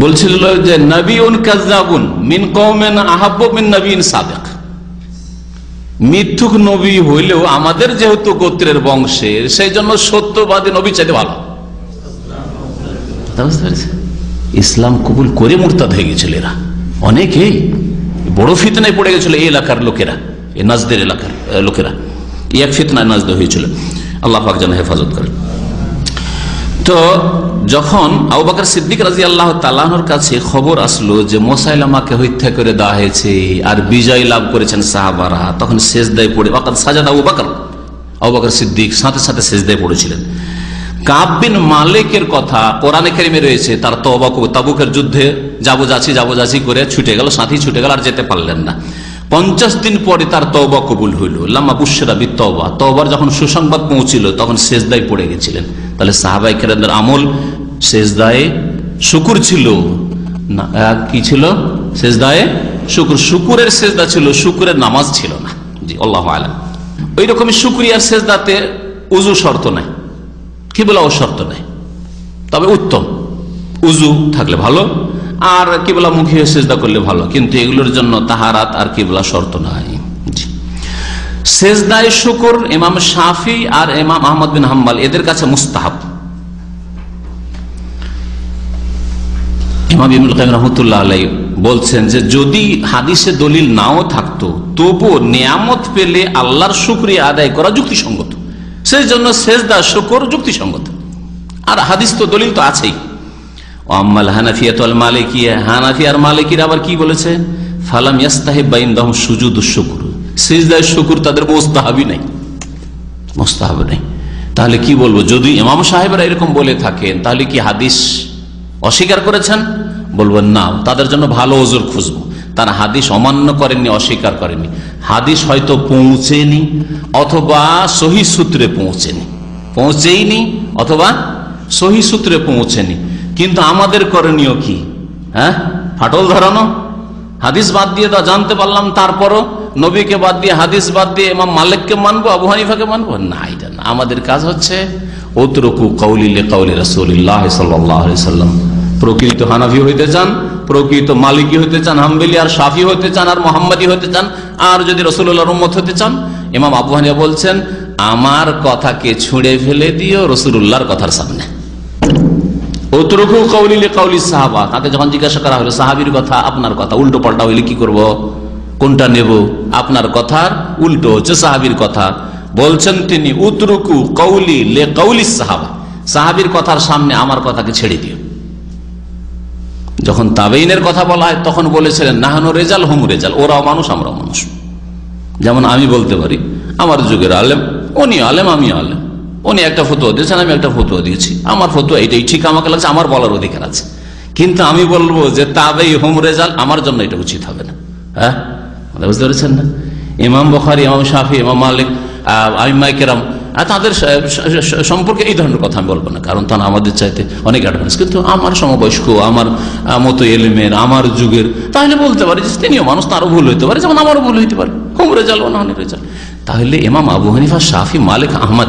বলছিল যে নবীন কাজাবুন মিন কৌমেন আহাব্ব মিন নবীন সাদেক মিথ্যুক নবী হইলেও আমাদের যেহেতু গোত্রের বংশের সেই জন্য সত্যবাদী নবী চাইতে ভালো। ইসলাম কবুল করে মোরতাদ হয়ে গেছিল এরা। অনেকেই বড় ফিতনায় পড়ে গেছিল এই এলাকার লোকেরা, এই নাজদের এলাকার লোকেরা। এক ফিতনায় নাজদ হয়েছিল। আল্লাহ পাক যেন হেফাজত করে তো যখন আবু বাকর সিদ্দিক রাজি আল্লাহ তালাহর কাছে খবর আসলো যে মোসাইলামাকে হত্যা করে দেওয়া হয়েছে আর বিজয় লাভ করেছেন সাহাবারা, তখন শেষ দায় পড়ে সাজাদ আবু বাকর। আবু বাকর সিদ্দিক সাথে সাথে শেষ দায় পড়েছিলেন কাবিন মালিকের কথা কোরআনে কেরিমে রয়েছে, তার তবা তাবুকের যুদ্ধে যাব যাচ্ছি যাব যাচ্ছি করে ছুটে গেল, সাথী ছুটে গেল, আর যেতে পারলেন না। পঞ্চাশ দিন পরে তার তওবা কবুল হইল। লাম্মা বুসরা বি তওবা। তওবার যখন সুসংবাদ পৌঁছিল, তখন শেষদায় পড়ে গেছিলেন। তাহলে সাহাবাই কেরাদের আমল শেষদায়ে শুকুর ছিল? না কি ছিল? শেষদায়ে শুকুর। শুকুরের শেষদা ছিল, শুকুরের নামাজ ছিল না। জি, আল্লাহ আলম। ওই রকমই শুক্রিয়ার শেষদাতে উজু শর্ত নাই। কি বলা ও শর্ত নাই। তবে উত্তম। উজু থাকলে ভালো আর কিবলা মুখী সেজদা করলে ভালো, কিন্তু এগুলোর জন্য তাহারাত আর কিবলা শর্ত নাই। সেজদায় শুকুর ইমাম শাফি আর ইমাম আহমদ বিন হাম্বাল, এদের কাছে মুস্তাহাব। ইমাম ইমুল রহমতুল্লাহ আলাই বলছেন যে, যদি হাদিসে দলিল নাও থাকতো, তবুও নিয়ামত পেলে আল্লাহর শুক্রিয়া আদায় করা যুক্তিসঙ্গত। সেই জন্য সেজদা, শুকর যুক্তিসঙ্গত। আর হাদিস তো, দলিল তো আছেই। আবার কি বলেছে? ফালাম বাইন শুকুর। শুকুর তাদের নেই। তাহলে কি বলব, যদি ইমাম সাহেবরা এরকম বলে থাকেন, তাহলে কি হাদিস অস্বীকার করেছেন? বলবেন না, তাদের জন্য ভালো ওজোর খুঁজবো। তারা হাদিস অমান্য করেননি, অস্বীকার করেনি হাদিস হয়তো পৌঁছেনি, অথবা সহি সূত্রে পৌঁছেনি। পৌঁছেইনি, অথবা সহি সূত্রে পৌঁছেনি। কিন্তু আমাদের করণীয় কি? হ্যাঁ? ফাটল ধরানো? হাদিস বাদ দিয়ে তা জানতে পারলাম, তারপরও নবীকে বাদ দিয়ে, হাদিস বাদ দিয়ে ইমাম মালিককে মানবো, আবু হানিফাকে মানবো? না, এটা না। আমাদের কাজ হচ্ছে ওতরকু কৌলিলে কৌলি রসুল্লাহ সাল্লাম। প্রকৃত হানাফি হইতে চান, প্রকৃত মালিকি হইতে চান, হাম্বেলি আর সাফি হইতে চান, আর মোহাম্মদী হইতে চান, আর যদি রসুল্লাহ রম্মত হতে চান, ইমাম আবু হানিয়া বলছেন, আমার কথাকে ছুঁড়ে ফেলে দিও রসুল্লাহর কথার সামনে। ওতরকু কৌলিলে কৌলি সাহাবা, তাকে যখন জিজ্ঞাসা করা হলো, সাহাবির কথা, আপনার কথা, উল্টো পাল্টা হইলে কি করব? কোনটা নেব? আপনার কথার উল্টো হচ্ছে সাহাবির কথা। বলছেন তিনি, উতরুকু কৌলি লে কৌলি সাহাবা, সাহাবির কথার সামনে আমার কথাকে ছেড়ে দিও। যখন তাবেইনের কথা বলা হয়, তখন বলেছিলেন, নাহানো রেজাল হোম রেজাল, ওরাও মানুষ, আমরাও মানুষ। যেমন আমি বলতে পারি, আমার যুগের আলেম, উনি আলেম আমি আলেম। উনি একটা ফতুয়া দিয়েছেন, আমি একটা ফতুয়া দিয়েছি। আমার ফতুয়া এটাই ঠিক, আমাকে লাগছে, আমার বলার অধিকার আছে। কিন্তু আমি বলব যে তাবেই হোম রেজাল্ট আমার জন্য এটা উচিত হবে না। হ্যাঁ? বুঝতে পেরেছেন না? ইমাম বখারি, ইমাম শাফি, ইমাম মালিক আইমাই তাদের সম্পর্কে এই ধরনের কথা আমি বলব না, কারণ তারা আমাদের চাইতে অনেক অ্যাডভান্স কিন্তু আমার সমবয়স্ক, আমার মতো এলিমের, আমার যুগের, তাহলে বলতে পারে যে তিনিও মানুষ, তারও ভুল হইতে পারে, যেমন আমারও ভুল হইতে পারে। হোম রেজাল্ট রেজাল্ট তাহলে ইমাম আবু হানিফা, শাফি, মালিক, আহমদ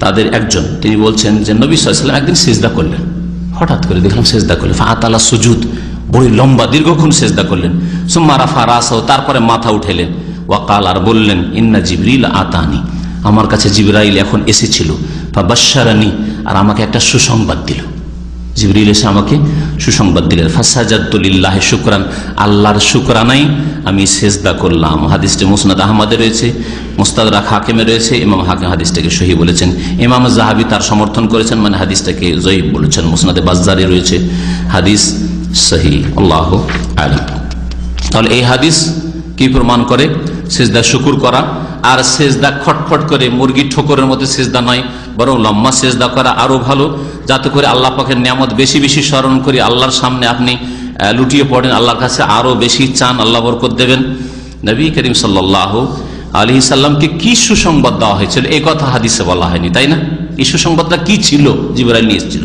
তাদের একজন, তিনি বলছেন যে নবী একদিন সেজদা করলেন। হঠাৎ করে দেখলাম সেজদা করলেন। আতালা সুজুদ, বড়ি লম্বা, দীর্ঘক্ষণ সেজদা করলেন। সুম্মা রাফা রাসাও তারপরে মাথা উঠেলেন। ওয়াকাল আর বললেন, ইন্না জিবরিল আতানি, আমার কাছে জিবরাইল এখন এসেছিল। বা বাসারানি আর আমাকে একটা সুসংবাদ দিল। জিবরিল এসে আমাকে সুসংবাদ দিলেন। ফাসাজাদুলিল্লাহ শুক্রান, আল্লাহর শুক্রানাই আমি সেজদা করলাম। হাদিসটি মুসনাদ আহমদে রয়েছে মুস্তাদরাক হাকিমে রয়েছে, ইমাম হাকিম হাদিসটাকে সহি বলেছেন। ইমাম জাহাবি তার সমর্থন করেছেন মানে হাদিসটাকে জয়ীব বলেছেন। মুসনাদে বাজারে রয়েছে, হাদিস সহি, আল্লাহ আলী তাহলে এই হাদিস কি প্রমাণ করে? সেজদা শুকুর করা, আর সেজদা খটফট করে মুরগি ঠোকরের মধ্যে সেজদা নয়, বরং লম্বা সেজদা করা আরও ভালো, যাতে করে আল্লাহ পাখের নিয়ামত বেশি বেশি স্মরণ করি, আল্লাহর সামনে আপনি লুটিয়ে পড়েন, আল্লাহর কাছে আরও বেশি চান, আল্লাহ বরকত দেবেন। নবী করিম সাল্লাহ আলী সাল্লামকে কি সুসংবাদ দেওয়া হয়েছিল? এই কথা হাদিসে বলা হয়নি, তাই না? এই সুসংবাদটা কি ছিল? জিবরাইল নিয়ে এসেছিল।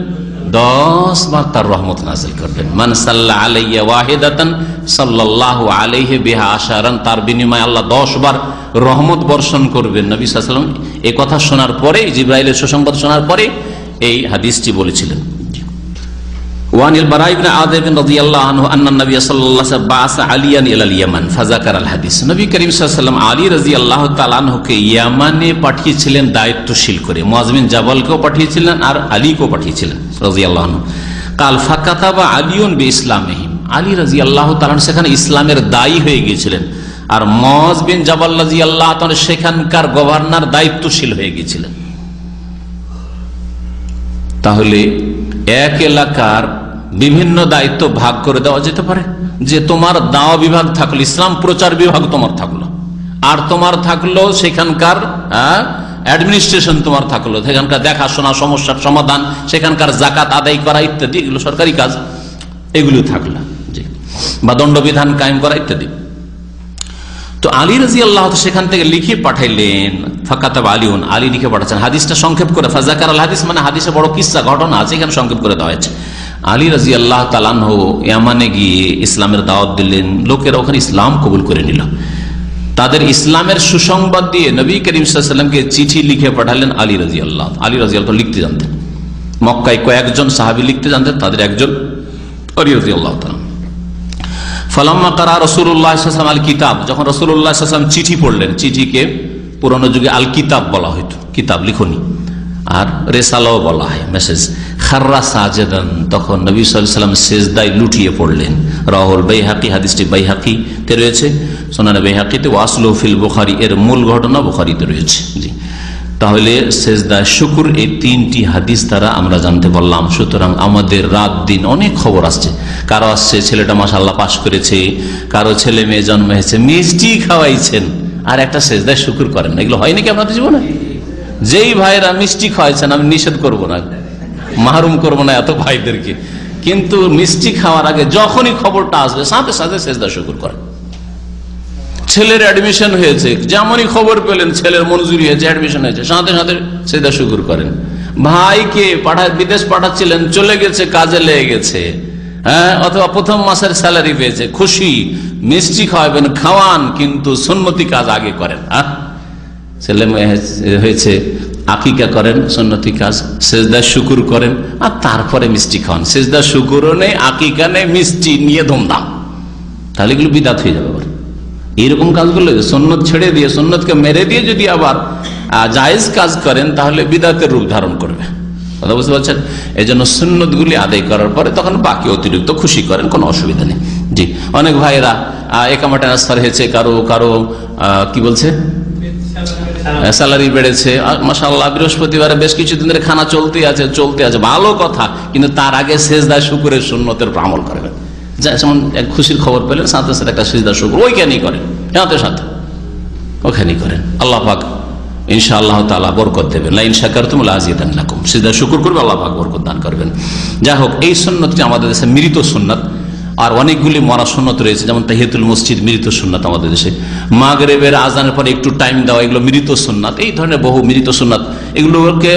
দশ বার তার রহমত নাজিল করবেন। মান সাল্লাহ আলাইয়া ওয়াহিদাতান সাল্লাহ আলাইহে বিহা আশারান, তার বিনিময়ে আল্লাহ দশ বার রহমত বর্ষণ করবেন। নবী সাল্লাম এ কথা শোনার পরে জিব্রাইলের সুসংবাদ শোনার পরে এই হাদিসটি বলেছিলেন। وعن البراء بن عازب رضي الله عنه ان النبي صلى الله عليه وسلم بعث عليا الى اليمن فذكر الحديث নবী করিম সাল্লাল্লাহু আলাইহি ওয়াসাল্লাম আলী রাদিয়াল্লাহু তাআলা আনহুকে ইয়ামানে পাঠিয়েছিলেন দায়িত্বশীল করে মুয়াজমিন জাবালকেও পাঠিয়েছিলেন আর আলীকেও পাঠিয়েছিলেন রাদিয়াল্লাহু আনহু কাল ফাকাতাবা আলিউন বিইসলামিহিম আলী রাদিয়াল্লাহু তাআলা সেখানে ইসলামের দায়ী হয়ে গিয়েছিলেন আর মজ বিন জাবাল রাদিয়াল্লাহু তাআলা সেখানকার গভর্নর দায়িত্বশীল হয়ে গিয়েছিলেন তাহলে এক এলাকার বিভিন্ন দায়িত্ব ভাগ করে দেওয়া যেতে পারে। যে তোমার দাওয়া বিভাগ থাকল, ইসলাম প্রচার বিভাগ তোমার থাকল। আর তোমার থাকল সেখানকার অ্যাডমিনিস্ট্রেশন তোমার থাকল। সেখানকার দেখাশোনা, সমস্যার সমাধান, সেখানকার জাকাত আদায় করা ইত্যাদি, এগুলো সরকারি কাজ। এগুলো থাকল। বা দণ্ডবিধান কায়েম করা ইত্যাদি। তো আলী রাজি আল্লাহ সেখান থেকে লিখে পাঠাইলেন, ফাকাতাব আলিউন, আলী লিখে পাঠাচ্ছেন। হাদিসটা সংক্ষেপ করে ফাজাকার আল হাদিস মানে হাদিসে বড় কিসা, ঘটনা আছে, এখানে সংক্ষেপ করে দেওয়া হয়েছে। আলী রাজি আল্লাহ তালানহ ইয়ামানে গিয়ে ইসলামের দাওয়াত দিলেন। লোকেরা ওখানে ইসলাম কবুল করে নিল। তাদের ইসলামের সুসংবাদ দিয়ে নবী করিম সাল্লামকে চিঠি লিখে পাঠালেন আলী রাজি আল্লাহ আলী রাজি আল্লাহ লিখতে জানতেন। মক্কায় কয়েকজন সাহাবি লিখতে জানতেন, তাদের একজন আলী রাজি আল্লাহ ফালাম্মা কারা রসুল্লাহাম আল কিতাব যখন রসুল্লাহাম চিঠি পড়লেন, চিঠিকে পুরনো যুগে আল কিতাব বলা হইতো। কিতাব লিখনি। আর রেসালাও বলা হয়, মেসেজ। খাররা সাজেদান। তখন নবী সাল্লাম সেজদাই লুটিয়ে পড়লেন। রাহুল বেহাকি হাদিসটি বাইহাকিতে রয়েছে। সোনানা বেহাকিতে ওয়াসল ফিল বুখারি, এর মূল ঘটনা বুখারিতে রয়েছে। জি। তাহলে সেজদা শুকুর এই তিনটি হাদিস দ্বারা আমরা জানতে পারলাম। সুতরাং আমাদের রাত দিন অনেক খবর আসছে। কারও আসছে, ছেলেটা মাসাল্লাহ পাশ করেছে, কারও ছেলে মেয়ে জন্ম হয়েছে, মিষ্টি খাওয়াইছেন। আর একটা সেজদায় শুকুর করেন। এগুলো হয় নাকি আপনাদের জীবনে? যেই ভাইরা মিষ্টি খাওয়াইছেন, আমি নিষেধ করব না। মাহরুম করব না এত ভাইদেরকে। কিন্তু মিষ্টি খাওয়ার আগে যখনই খবরটা আসবে, সাথে সাথে সেজদা শুকুর করেন। ছেলের অ্যাডমিশন হয়েছে, যেমনই খবর পেলেন, ছেলের মঞ্জুরি হয়েছে অ্যাডমিশন হয়েছে, সাথে সাথে সেদা শুকুর করেন। ভাইকে পাঠা, বিদেশ পাঠাচ্ছিলেন, চলে গেছে, কাজে লেগে গেছে। হ্যাঁ অথবা প্রথম মাসের স্যালারি পেয়েছে, খুশি। মিষ্টি খাওয়াবেন, খাওয়ান, কিন্তু সন্মতি কাজ আগে করেন। হ্যাঁ ছেলে মেয়ে হয়েছে আকিকা করেন, সন্নতি কাজ, সেজদা শুকুর করেন, আর তারপরে মিষ্টি খাওয়ান। সেজদা শুকুরও নেই, আকিকা নেই, মিষ্টি নিয়ে ধুমধাম। তাহলে এগুলো বিদাত হয়ে যাবে আবার। এইরকম কাজগুলো সন্ন্যত ছেড়ে দিয়ে সন্ন্যতকে মেরে দিয়ে যদি আবার জায়েজ কাজ করেন, তাহলে বিদাতের রূপ ধারণ করবে। কথা বুঝতে পারছেন? এই জন্য সুন্নত গুলি আদায় করার পরে তখন বাকি অতিরিক্ত খুশি করেন, কোনো অসুবিধা নেই। জি, অনেক ভাইরা একামা ট্রান্সফার হয়েছে, কারও কারও কি বলছে? স্যালারি বেড়েছে। মাসাল্লাহ বৃহস্পতিবারে বেশ কিছুদিন ধরে খানা চলতে আছে চলতে আছে। ভালো কথা, কিন্তু তার আগে শেষ দায় শুকুরের সুন্নতের আমল করবেন যেমন এক খুশির খবর পেলেন, সাথে সাথে একটা সিজদা শুকুর। ওইখানেই করেন, সাথে সাথে। ওখানেই করেন। আল্লাহ পাক ইনশা আল্লাহ তালা বরকত দেবেন। লাইন তুমি লাজিদান্নাকুম সিজদা শুকুর করবে, আল্লাহ পাক বরকত দান করবেন। যাই হোক, এই সুন্নতটি আমাদের দেশে মৃত সুন্নত। আর অনেকগুলি মরা সুন্নত রয়েছে, যেমন তাহিয়াতুল মসজিদ, মৃত সুন্নাত আমাদের দেশে। মাগরেবের আজানের পরে একটু টাইম দেওয়া, এগুলো মৃত সুন্নাত। এই ধরনের বহু মৃত সুন্নাত এগুলোকে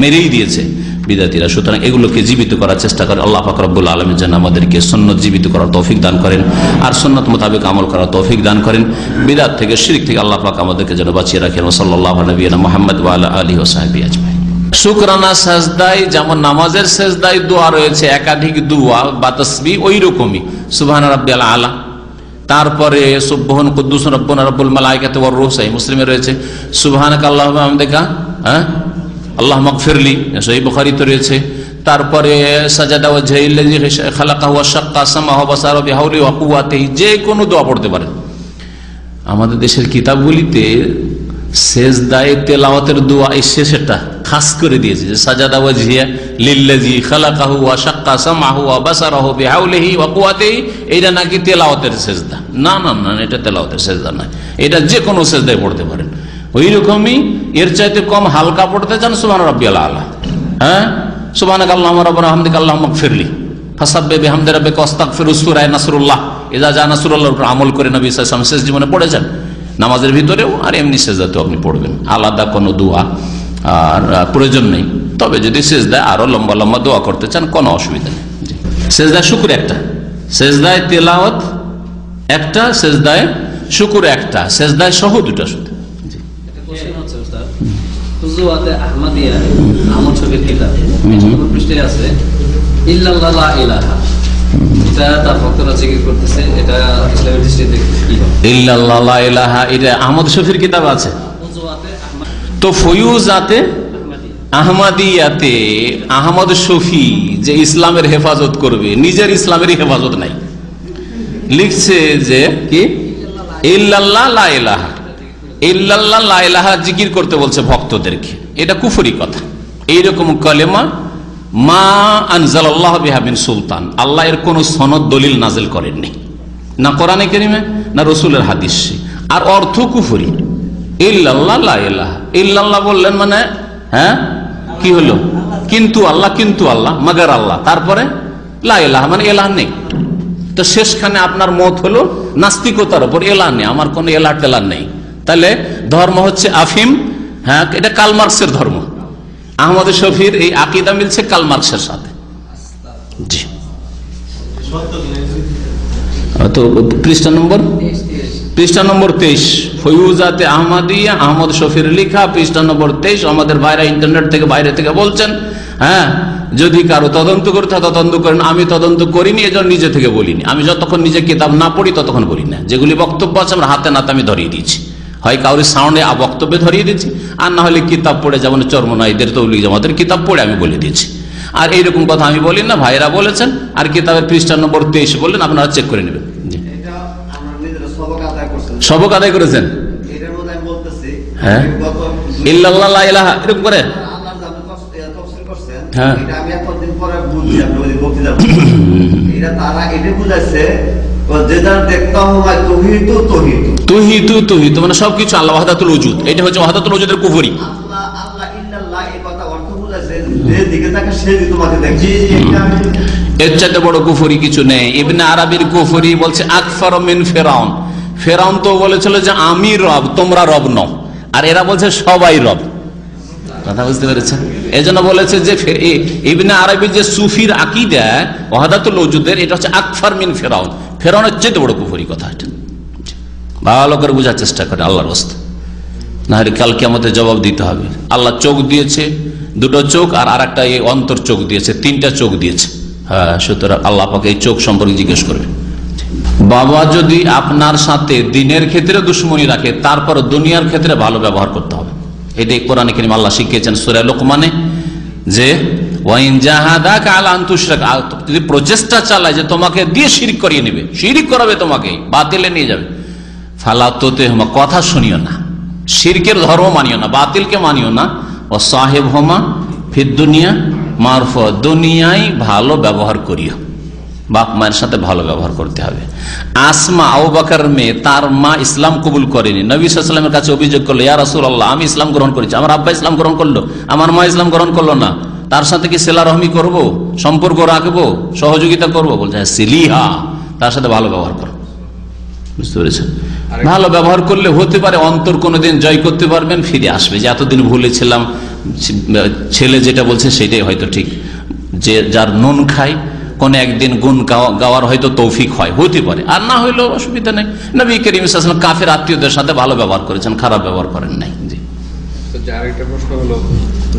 মেরেই দিয়েছে বিদ্যার্থীরা। সুতরাং এগুলোকে জীবিত করার চেষ্টা করে আল্লাহ ফাকরাবুল আলমের যেন আমাদেরকে সন্ন্যত জীবিত করার তৌফিক দান করেন, আর সন্ন্যত মোতাবেক আমল করার তৌফিক দান করেন। বিদাত থেকে, শিরিক থেকে আল্লাহ পাক আমাদেরকে যেন বাঁচিয়ে রাখেন। সাল্লাহ নবীনা মোহাম্মদ আলী ও সাহেবী আজমাই শুকরানা সাজদাই যেমন নামাজের সেজদাই দোয়া রয়েছে, একাধিক দোয়া বা তসবি ওই রকমই সুবাহ রাব্বিয়াল আলা। তারপরে সুবহন কুদ্দুস রব্বন রব্বুল মালাইকাতে ওর রুহসাই মুসলিমে রয়েছে। সুবহানাক আল্লাহ আমাদেরকা হ্যাঁ? আল্লাহ মকফিরলি সহি বুখারিতে রয়েছে। তারপরে সাজাদা ও ঝাইল্লাজি খালাকা হুয়া শাক্কা সামাহ বাসার বিহাউলি ওয়া কুওয়াতিহি, যে কোনো দোয়া পড়তে পারেন আমাদের দেশের কিতাবগুলিতে শেষ দায়ে তেলাওয়াতের দোয়া এই শেষেরটা খাস করে দিয়েছে যে, সাজাদা লিল্লাজি এটা নাকি তেলাওয়াতের সেজদা? না না না এটা তেলাওয়াতের সেজদা নয়। এটা যে কোনো সেজদায় পড়তে পারেন। ওই রকমই এর চাইতে কম হালকা পড়তে চান সুবান রব্বি আল্লাহ হ্যাঁ? সুবান আল্লাহ রব আহমদিক আল্লাহ মকফিরলি ফাসাব্বে আমল করে নবী শেষ জীবনে পড়েছেন। নামাজের ভিতরেও আর এমনি সেজদাতেও আপনি পড়বেন। আলাদা কোনো দোয়া আর প্রয়োজন নেই। তবে যদি সেজদায় আরও লম্বা লম্বা দোয়া করতে চান কোনো অসুবিধা নেই। সেজদায় শুকুর একটা। সেজদায় তেলাওয়াত একটা সেজদায় শুকুর একটা। সেজদায় সহ দুটা শুধু আহমদিয়া কিতাব। পৃষ্ঠে আছে ইল্লাল্লাহ ইলাহা। এটা তার ভক্তরা জিকির করতেছে এটা ইসলামের দৃষ্টিতে ইল্লাল্লাহ ইলাহা এটা আহমদ শফির কিতাব আছে। তো ফয়ুজাতে আহমদিয়া আহমদ শফি যে ইসলামের হেফাজত করবে নিজের ইসলামের হেফাজত নাই। লিখছে যে কি? ইল্লাল্লাহ লা ইলাহা জিকির করতে বলছে ভক্তদেরকে। এটা কুফুরি কথা। এইরকম কলেমা মা আনজাল্লাহ বিহাবিন সুলতান। আল্লাহ এর কোন সনদ, দলিল নাজেল করেননি। না কোরআনে কেরিমে, না রসুলের হাদিস। আর অর্থ কুফরি। ইল্লাল্লাহ ইল্লাল্লাহ বললেন মানে হ্যাঁ? কি হলো? কিন্তু আল্লাহ কিন্তু আল্লাহ, মাগার আল্লাহ। তারপরে, লা ইলাহা মানে এলাহ নেই। তো শেষখানে আপনার মত হলো, নাস্তিকতার উপর এলাহ নেই। আমার কোনো এলা টেলা নেই। তাহলে ধর্ম হচ্ছে আফিম হ্যাঁ? এটা কালমার্কসের ধর্ম। আহমদ শফির এই আকিদা মিলছে কালমার্কসের সাথে। জি। তো পৃষ্ঠা নম্বর? পৃষ্ঠা নম্বর তেইশ। আহমদ শফির পৃষ্ঠা নম্বর তেইশ। আমাদের বাইরে ইন্টারনেট থেকে বাইরে থেকে বলছেন হ্যাঁ যদি কারও তদন্ত করতে তদন্ত করেন। আমি তদন্ত করিনি, এজন্য নিজে থেকে বলিনি। আমি যতক্ষণ নিজে কিতাব না পড়ি, ততক্ষণ বলি না। যেগুলি বক্তব্য আছে, আমরা হাতে নাতে আমি ধরিয়ে দিয়েছি। হয় কাউরি সাউন্ডে বক্তব্যে ধরিয়ে দিচ্ছি আর না হলে কিতাব পড়ে যেমন চর্মনাইদের তৌলিক জামাতের কিতাব পড়ে আমি বলে দিচ্ছি আর এইরকম কথা আমি বলি না ভাইরা বলেছেন আর কিতাবের পৃষ্ঠা নম্বর তেইশ বললেন আপনারা চেক করে নেবেন। সবক আদায় করছেন? হ্যাঁ। এরকম করে? হ্যাঁ। হয় তহিতু তহিতু মানে সবকিছু আল্লাহ ওয়াহাদাতুল এটা হচ্ছে ওয়াহাদাতুল কুফরি এর চাইতে বড় কুফরি কিছু নেই। ইবনে আরবির কুফরি বলছে আকফর মিন ফেরাউন। ফেরাউন তো বলেছিল যে আমি রব তোমরা রব নও। আর এরা বলছে সবাই রব। কথা বুঝতে পেরেছেন? এই জন্য বলেছে যে ইবনে আরবি যে সুফির আকিদা ওয়াহাদাতুল ওজুদের এটা হচ্ছে আকফর মিন ফেরাউন। ফেরাউনের চেয়ে বড় কুফরি কথা এটা। ভালো করে বোঝার চেষ্টা করে, আল্লাহর বস্তা না হলে কালকে আমাদের জবাব দিতে হবে। আল্লাহ চোখ দিয়েছে, দুটো চোখ আর আর একটা এই অন্তর চোখ দিয়েছে, তিনটা চোখ দিয়েছে। হ্যাঁ সুতরাং আল্লাহ পাকে এই চোখ সম্পর্কে জিজ্ঞেস করবে। বাবা যদি আপনার সাথে দিনের ক্ষেত্রে দুশ্মনী রাখে তারপর দুনিয়ার ক্ষেত্রে ভালো ব্যবহার করতে হবে। এটাই কোরআন করিম আল্লাহ শিখিয়েছেন সুরা লোকমানে যে ওয়াইন জাহাদাকা আলা আন তুশরাক, যদি প্রচেষ্টা চালায় যে তোমাকে দিয়ে শিরিক করিয়ে নেবে শিরিক করাবে তোমাকে বাতিলে নিয়ে যাবে। ফালাতোতে হোমা কথা শুনিও না শিরকের ধর্ম মানিও না বাতিলকে মানিও না। ও সাহেব হোমা ফির দুনিয়া মারফ দুনিয়ায় ভালো ব্যবহার করিও। বাপ মায়ের সাথে ভালো ব্যবহার করতে হবে। আসমা আবু বাকার মেয়ে তার মা ইসলাম কবুল করেনি। নবী সাল্লামের কাছে অভিযোগ করল ইয়া রাসুল আল্লাহ আমি ইসলাম গ্রহণ করেছি আমার আব্বা ইসলাম গ্রহণ করল আমার মা ইসলাম গ্রহণ করল না। তার সাথে কি সেলা রহমি করব? সম্পর্ক রাখব? সহযোগিতা করব? বলছে হ্যাঁ সিলিহা। তার সাথে ভালো ব্যবহার করো। বুঝতে পেরেছেন? ভালো ব্যবহার করলে হতে পারে অন্তর কোনোদিন জয় করতে পারবেন ফিরে আসবে। যে এতদিন ভুলেছিলাম ছেলে যেটা বলছে সেটাই হয়তো ঠিক। যে যার নুন খায় কোন একদিন গুণ গাওয়া- গাওয়ার হয়তো তৌফিক হয়। হতে পারে। আর না হইলেও অসুবিধা নেই। নবী করিম কাফের আত্মীয়দের সাথে ভালো ব্যবহার করেছেন খারাপ ব্যবহার করেন নাই। যার একটা প্রশ্ন হলো,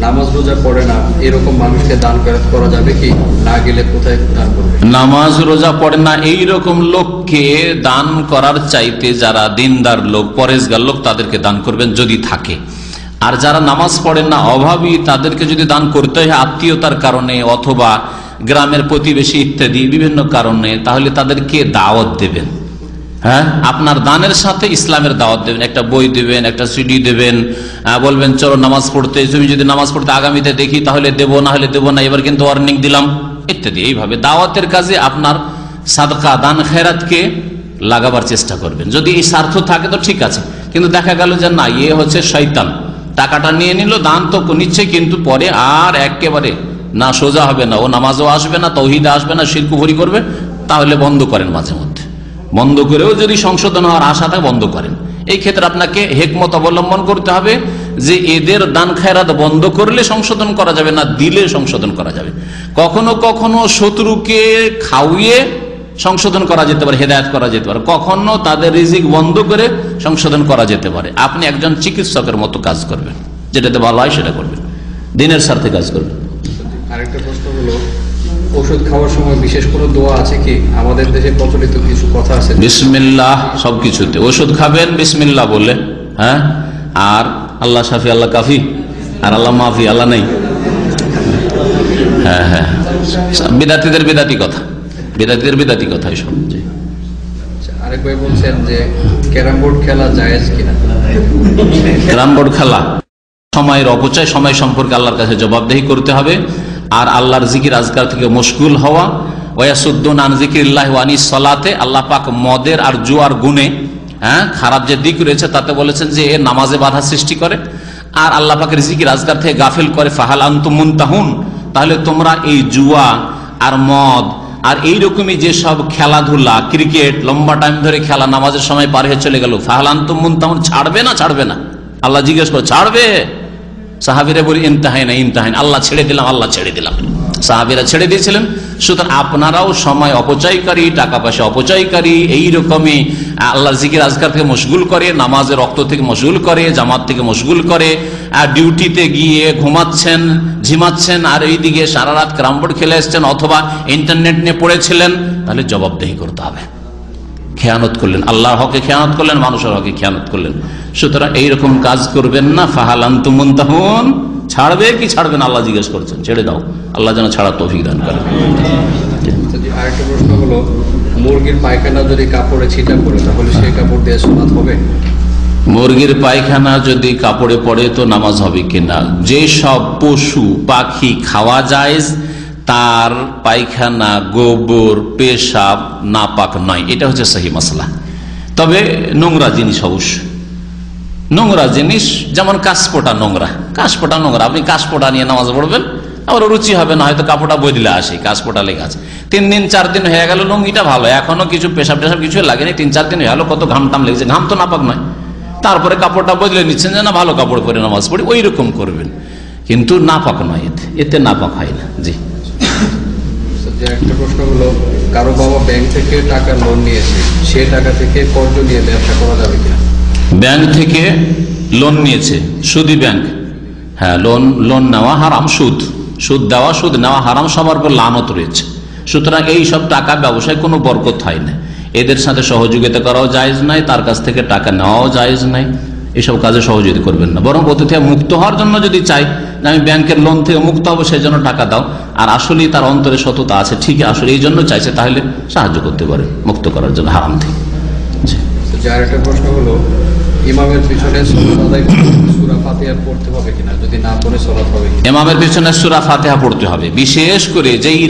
নামাজ রোজা পড়ে না, এরকম মানুষকে দান করা যাবে কি? না গেলে কোথায় দান করবে? নামাজ রোজা পড়ে না এই রকম লোককে দান করার চাইতে যারা দিনদার লোক, পরেশগার লোক, তাদেরকে দান করবেন যদি থাকে। আর যারা নামাজ পড়েন না, অভাবী, তাদেরকে যদি দান করতে হয় আত্মীয়তার কারণে অথবা গ্রামের প্রতিবেশী ইত্যাদি বিভিন্ন কারণে, তাহলে তাদেরকে দাওয়াত দেবেন। হ্যাঁ? আপনার দানের সাথে ইসলামের দাওয়াত দেবেন। একটা বই দেবেন, একটা সিডি দেবেন বলবেন, চলো নামাজ পড়তে, তুমি যদি নামাজ পড়তে আগামীতে দেখি, তাহলে দেবো, না হলে দেবো না। এবার কিন্তু ওয়ার্নিং দিলাম। ইত্যাদি। এইভাবে দাওয়াতের কাজে আপনার সাদকা, দান, খেরাতকে লাগাবার চেষ্টা করবেন। যদি এই স্বার্থ থাকে তো ঠিক আছে। কিন্তু দেখা গেল যে না ইয়ে হচ্ছে শৈতান টাকাটা নিয়ে নিল, দান তো নিচ্ছে, কিন্তু পরে আর একেবারে না, সোজা হবে না। ও নামাজও আসবে না, তৌহিদে আসবে না শিল্প শিল্পভরি করবে। তাহলে বন্ধ করেন মাঝে মধ্যে। বন্ধ করেও যদি সংশোধন হওয়ার আশাটা বন্ধ করেন। এই ক্ষেত্রে আপনাকে হেকমত অবলম্বন করতে হবে যে এদের দান খায়রাত বন্ধ করলে সংশোধন করা যাবে না, দিলে সংশোধন করা যাবে। কখনো কখনো শত্রুকে খাওয়িয়ে সংশোধন করা যেতে পারে, হেদায়ত করা যেতে পারে। কখনো তাদের রিজিক বন্ধ করে সংশোধন করা যেতে পারে। আপনি একজন চিকিৎসকের মতো কাজ করবেন। যেটাতে ভালো হয় সেটা করবেন। দিনের স্বার্থে কাজ করবেন। আরেকটা প্রশ্ন ওষুধ খাওয়ার সময় বিশেষ কোনো দোয়া আছে কি? আমাদের দেশে প্রচলিত কিছু কথা আছে? বিসমিল্লাহ সবকিছুতে। ওষুধ খাবেন বিসমিল্লাহ বলে হ্যাঁ? আর আল্লাহ শাফি আল্লাহ কাফি আর আল্লাহ মাফি আল্লাহ নেই। হ্যাঁ হ্যাঁ বিদাতিদের বিদাতি কথা। বিদাতিদের বিদাতি কথা এসব। আচ্ছা, আরেক ভাই বলছেন যে ক্যারাম বোর্ড খেলা জায়েজ কিনা? ক্যারাম বোর্ড খেলা। সময়ের অপচয় সময় সম্পর্কে আল্লাহর কাছে জবাবদেহি করতে হবে। আর আল্লাহর জিকির আজকার থেকে মুশকুল হওয়া। ওয়াসুদ্দুন আন ওয়ানি সলাতে মদের আর জুয়ার হ্যাঁ খারাপ যে দিক রয়েছে তাতে বলেছেন যে এ নামাজে সৃষ্টি করে। আর আল্লাহ থেকে গাফিল করে আন্তুমুন তাহুন তাহলে তোমরা এই জুয়া আর মদ আর এই রকমই যেসব খেলাধুলা, ক্রিকেট, লম্বা টাইম ধরে খেলা, নামাজের সময় পার হয়ে চলে গেল, ফাহাল আন্তমুন তাহুন ছাড়বে না ছাড়বে না। আল্লাহ জিজ্ঞেস করে, ছাড়বে? সাহাবিরা বলি ইমতাহাই না আল্লাহ ছেড়ে দিলাম, আল্লাহ ছেড়ে দিলাম। সাহাবিরা ছেড়ে দিয়েছিলেন। সুতরাং আপনারাও সময় অপচয়কারী, টাকা পয়সা অপচয়কারী এই রকমই জিকির আজকার থেকে মশগুল করে নামাজের রক্ত থেকে মশগুল করে, জামাত থেকে মশগুল করে আর ডিউটিতে গিয়ে ঘুমাচ্ছেন, ঝিমাচ্ছেন, আর এইদিকে সারা রাত ক্রামবোর্ড খেলে এসছেন অথবা ইন্টারনেট নিয়ে পড়েছিলেন, তাহলে জবাবদেহি করতে হবে। খেয়ানত করলেন, আল্লাহর হকে খেয়ানত করলেন, মানুষের হকে খেয়ানত করলেন। সুতরাং এইরকম কাজ করবেন না। ফাহালান্তুমন তখন ছাড়বে কি ছাড়বেন আল্লাহ জিজ্ঞেস করছেন। ছেড়ে দাও। আল্লাহ যেন ছাড়া তৌফিক দান করে। যদি আরেকটা প্রশ্ন হলো মুরগির পায়খানা যদি কাপড়ে ছিটা পড়ে তাহলে সেই কাপড় দিয়ে সমাজ হবে? মুরগির পায়খানা যদি কাপড়ে পড়ে তো নামাজ হবে কিনা যে সব পশু পাখি খাওয়া যায় তার পায়খানা গোবর পেশাব নাপাক নয়। এটা হচ্ছে সহি মশলা তবে নোংরা জিনিস অবশ্য। নোংরা জিনিস, যেমন কাশপোটা নোংরা। কাশপোটা নোংরা, আপনি কাশপোটা নিয়ে নামাজ পড়বেন, আবার রুচি হবে না, হয়তো কাপড়টা বদলে আসে কাশপোটা লেগে আছে। তিন দিন, চার দিন হয়ে গেল, লুঙ্গিটা ভালো, এখনও কিছু পেশাব টেশাব কিছু লাগেনি, তিন, চার দিন হয়ে গেল, কত ঘাম টাম লেগেছে, ঘাম তো নাপাক নয়। তারপরে কাপড়টা বদলে নিচ্ছেন যে না, ভালো কাপড় পরে নামাজ পড়ি, ওই রকম করবেন। কিন্তু নাপাক নয় এতে এতে নাপাক হয় না, জি। একটা প্রশ্ন হলো, কারও বাবা ব্যাংক থেকে টাকা লোন নিয়েছে, সে টাকা থেকে কর্জ নিয়ে ব্যবসা করা যাবে কিনা? ব্যাংক থেকে লোন নিয়েছে, সুদি ব্যাংক। হ্যাঁ লোন লোন নেওয়া হারাম সুদ। সুদ দেওয়া, সুদ নেওয়া হারাম, সবার উপর লানত রয়েছে। সুতরাং এই সব টাকা ব্যবসায় কোনো বরকত হয় না। এদের সাথে সহযোগিতা করাও জায়েজ নাই তার কাছ থেকে টাকা নেওয়াও জায়েজ নাই এসব কাজে সহযোগিতা করবেন না। বরং অতিথি মুক্ত হওয়ার জন্য যদি চাই আমি ব্যাংকের লোন থেকে মুক্ত হব, সেই জন্য টাকা দাও। আর আসলেই তার অন্তরে সততা আছে, ঠিকই আসলে এই জন্য চাইছে, তাহলে সাহায্য করতে পারে, মুক্ত করার জন্য হারাম থেকে। প্রশ্ন হলো ইমামের পিছনে পড়তে হবে বিশেষ করে যেই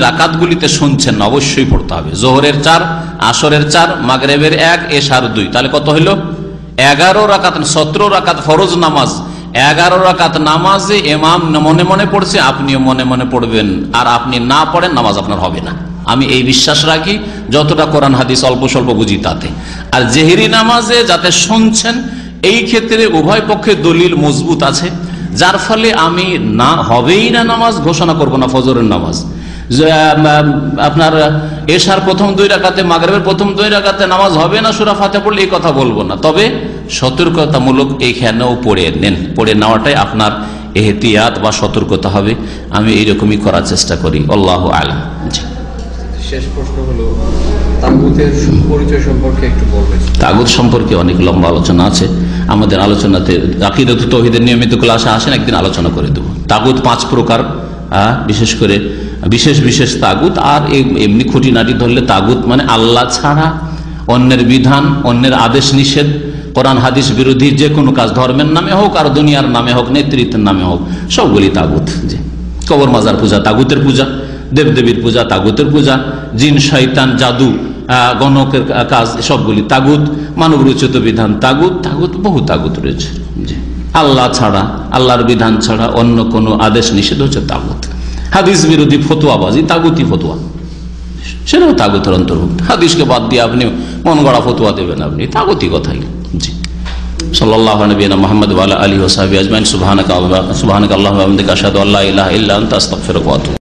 শুনছেন অবশ্যই পড়তে হবে। চার, আসরের চার, মাগরেবের এক দুই। তাহলে কত এগারো রাকাত, সতেরো রাকাত ফরজ নামাজ। এগারো রাকাত নামাজে এমাম মনে মনে পড়ছে, আপনিও মনে মনে পড়বেন। আর আপনি না পড়েন, নামাজ আপনার হবে না। আমি এই বিশ্বাস রাখি, যতটা কোরআন হাদিস অল্প স্বল্প বুঝি তাতে। আর জেহেরি নামাজে যাতে শুনছেন এই ক্ষেত্রে উভয় পক্ষে দলিল মজবুত আছে যার ফলে আমি না হবেই না নামাজ ঘোষণা করব না ফজরের নামাজ। আপনার এশার প্রথম দুই রাকাতে মাগরেবের প্রথম দুই রাকাতে নামাজ হবে না সুরা ফাতে পড়লে এই কথা বলব না। তবে সতর্কতামূলক এইখানেও পড়ে নেন পড়ে নেওয়াটাই আপনার এহতিয়াত বা সতর্কতা হবে। আমি এইরকমই করার চেষ্টা করি আল্লাহ আলম। শেষ প্রশ্ন হলো তাগুতের পরিচয় সম্পর্কে একটু বলবেন। তাগুত সম্পর্কে অনেক লম্বা আলোচনা আছে। আমাদের আলোচনাতে আকিদত তহিদের নিয়মিত ক্লাসে আসেন একদিন আলোচনা করে দেবো। তাগুত পাঁচ প্রকার বিশেষ করে বিশেষ বিশেষ তাগুত, আর এম- এমনি খুঁটিনাটি ধরলে তাগুত মানে আল্লাহ ছাড়া অন্যের বিধান, অন্যের আদেশ নিষেধ, কোরআন, হাদিস বিরোধী যে কোনো কাজ ধর্মের নামে হোক, আর দুনিয়ার নামে হোক, নেতৃত্বের নামে হোক, সবগুলি তাগুত যে। কবর মাজার পূজা তাগুতের পূজা, দেবদেবীর পূজা তাগুতের পূজা, জিন শৈতান জাদু গণকের কাজ সবগুলি তাগুত মানব রচিত বিধান তাগুত তাগুত বহু তাগুত রয়েছে। আল্লাহ ছাড়া, আল্লাহর বিধান ছাড়া অন্য কোনো আদেশ নিষেধ হচ্ছে তাগুত। হাদিস বিরোধী ফতুয়াবাজি, তাগুতি ফতুয়া। সেটাও তাগুতের অন্তর্ভুক্ত। হাদিসকে বাদ দিয়ে আপনি মন গড়া ফতুয়া দেবেন আপনি। তাগতি কথাই। জি। সাল্লাহ মোহাম্মদ আলী ওসাহাবি আজমাইন। সুবাহানক আল্লাহ আল্লাহ আতুবু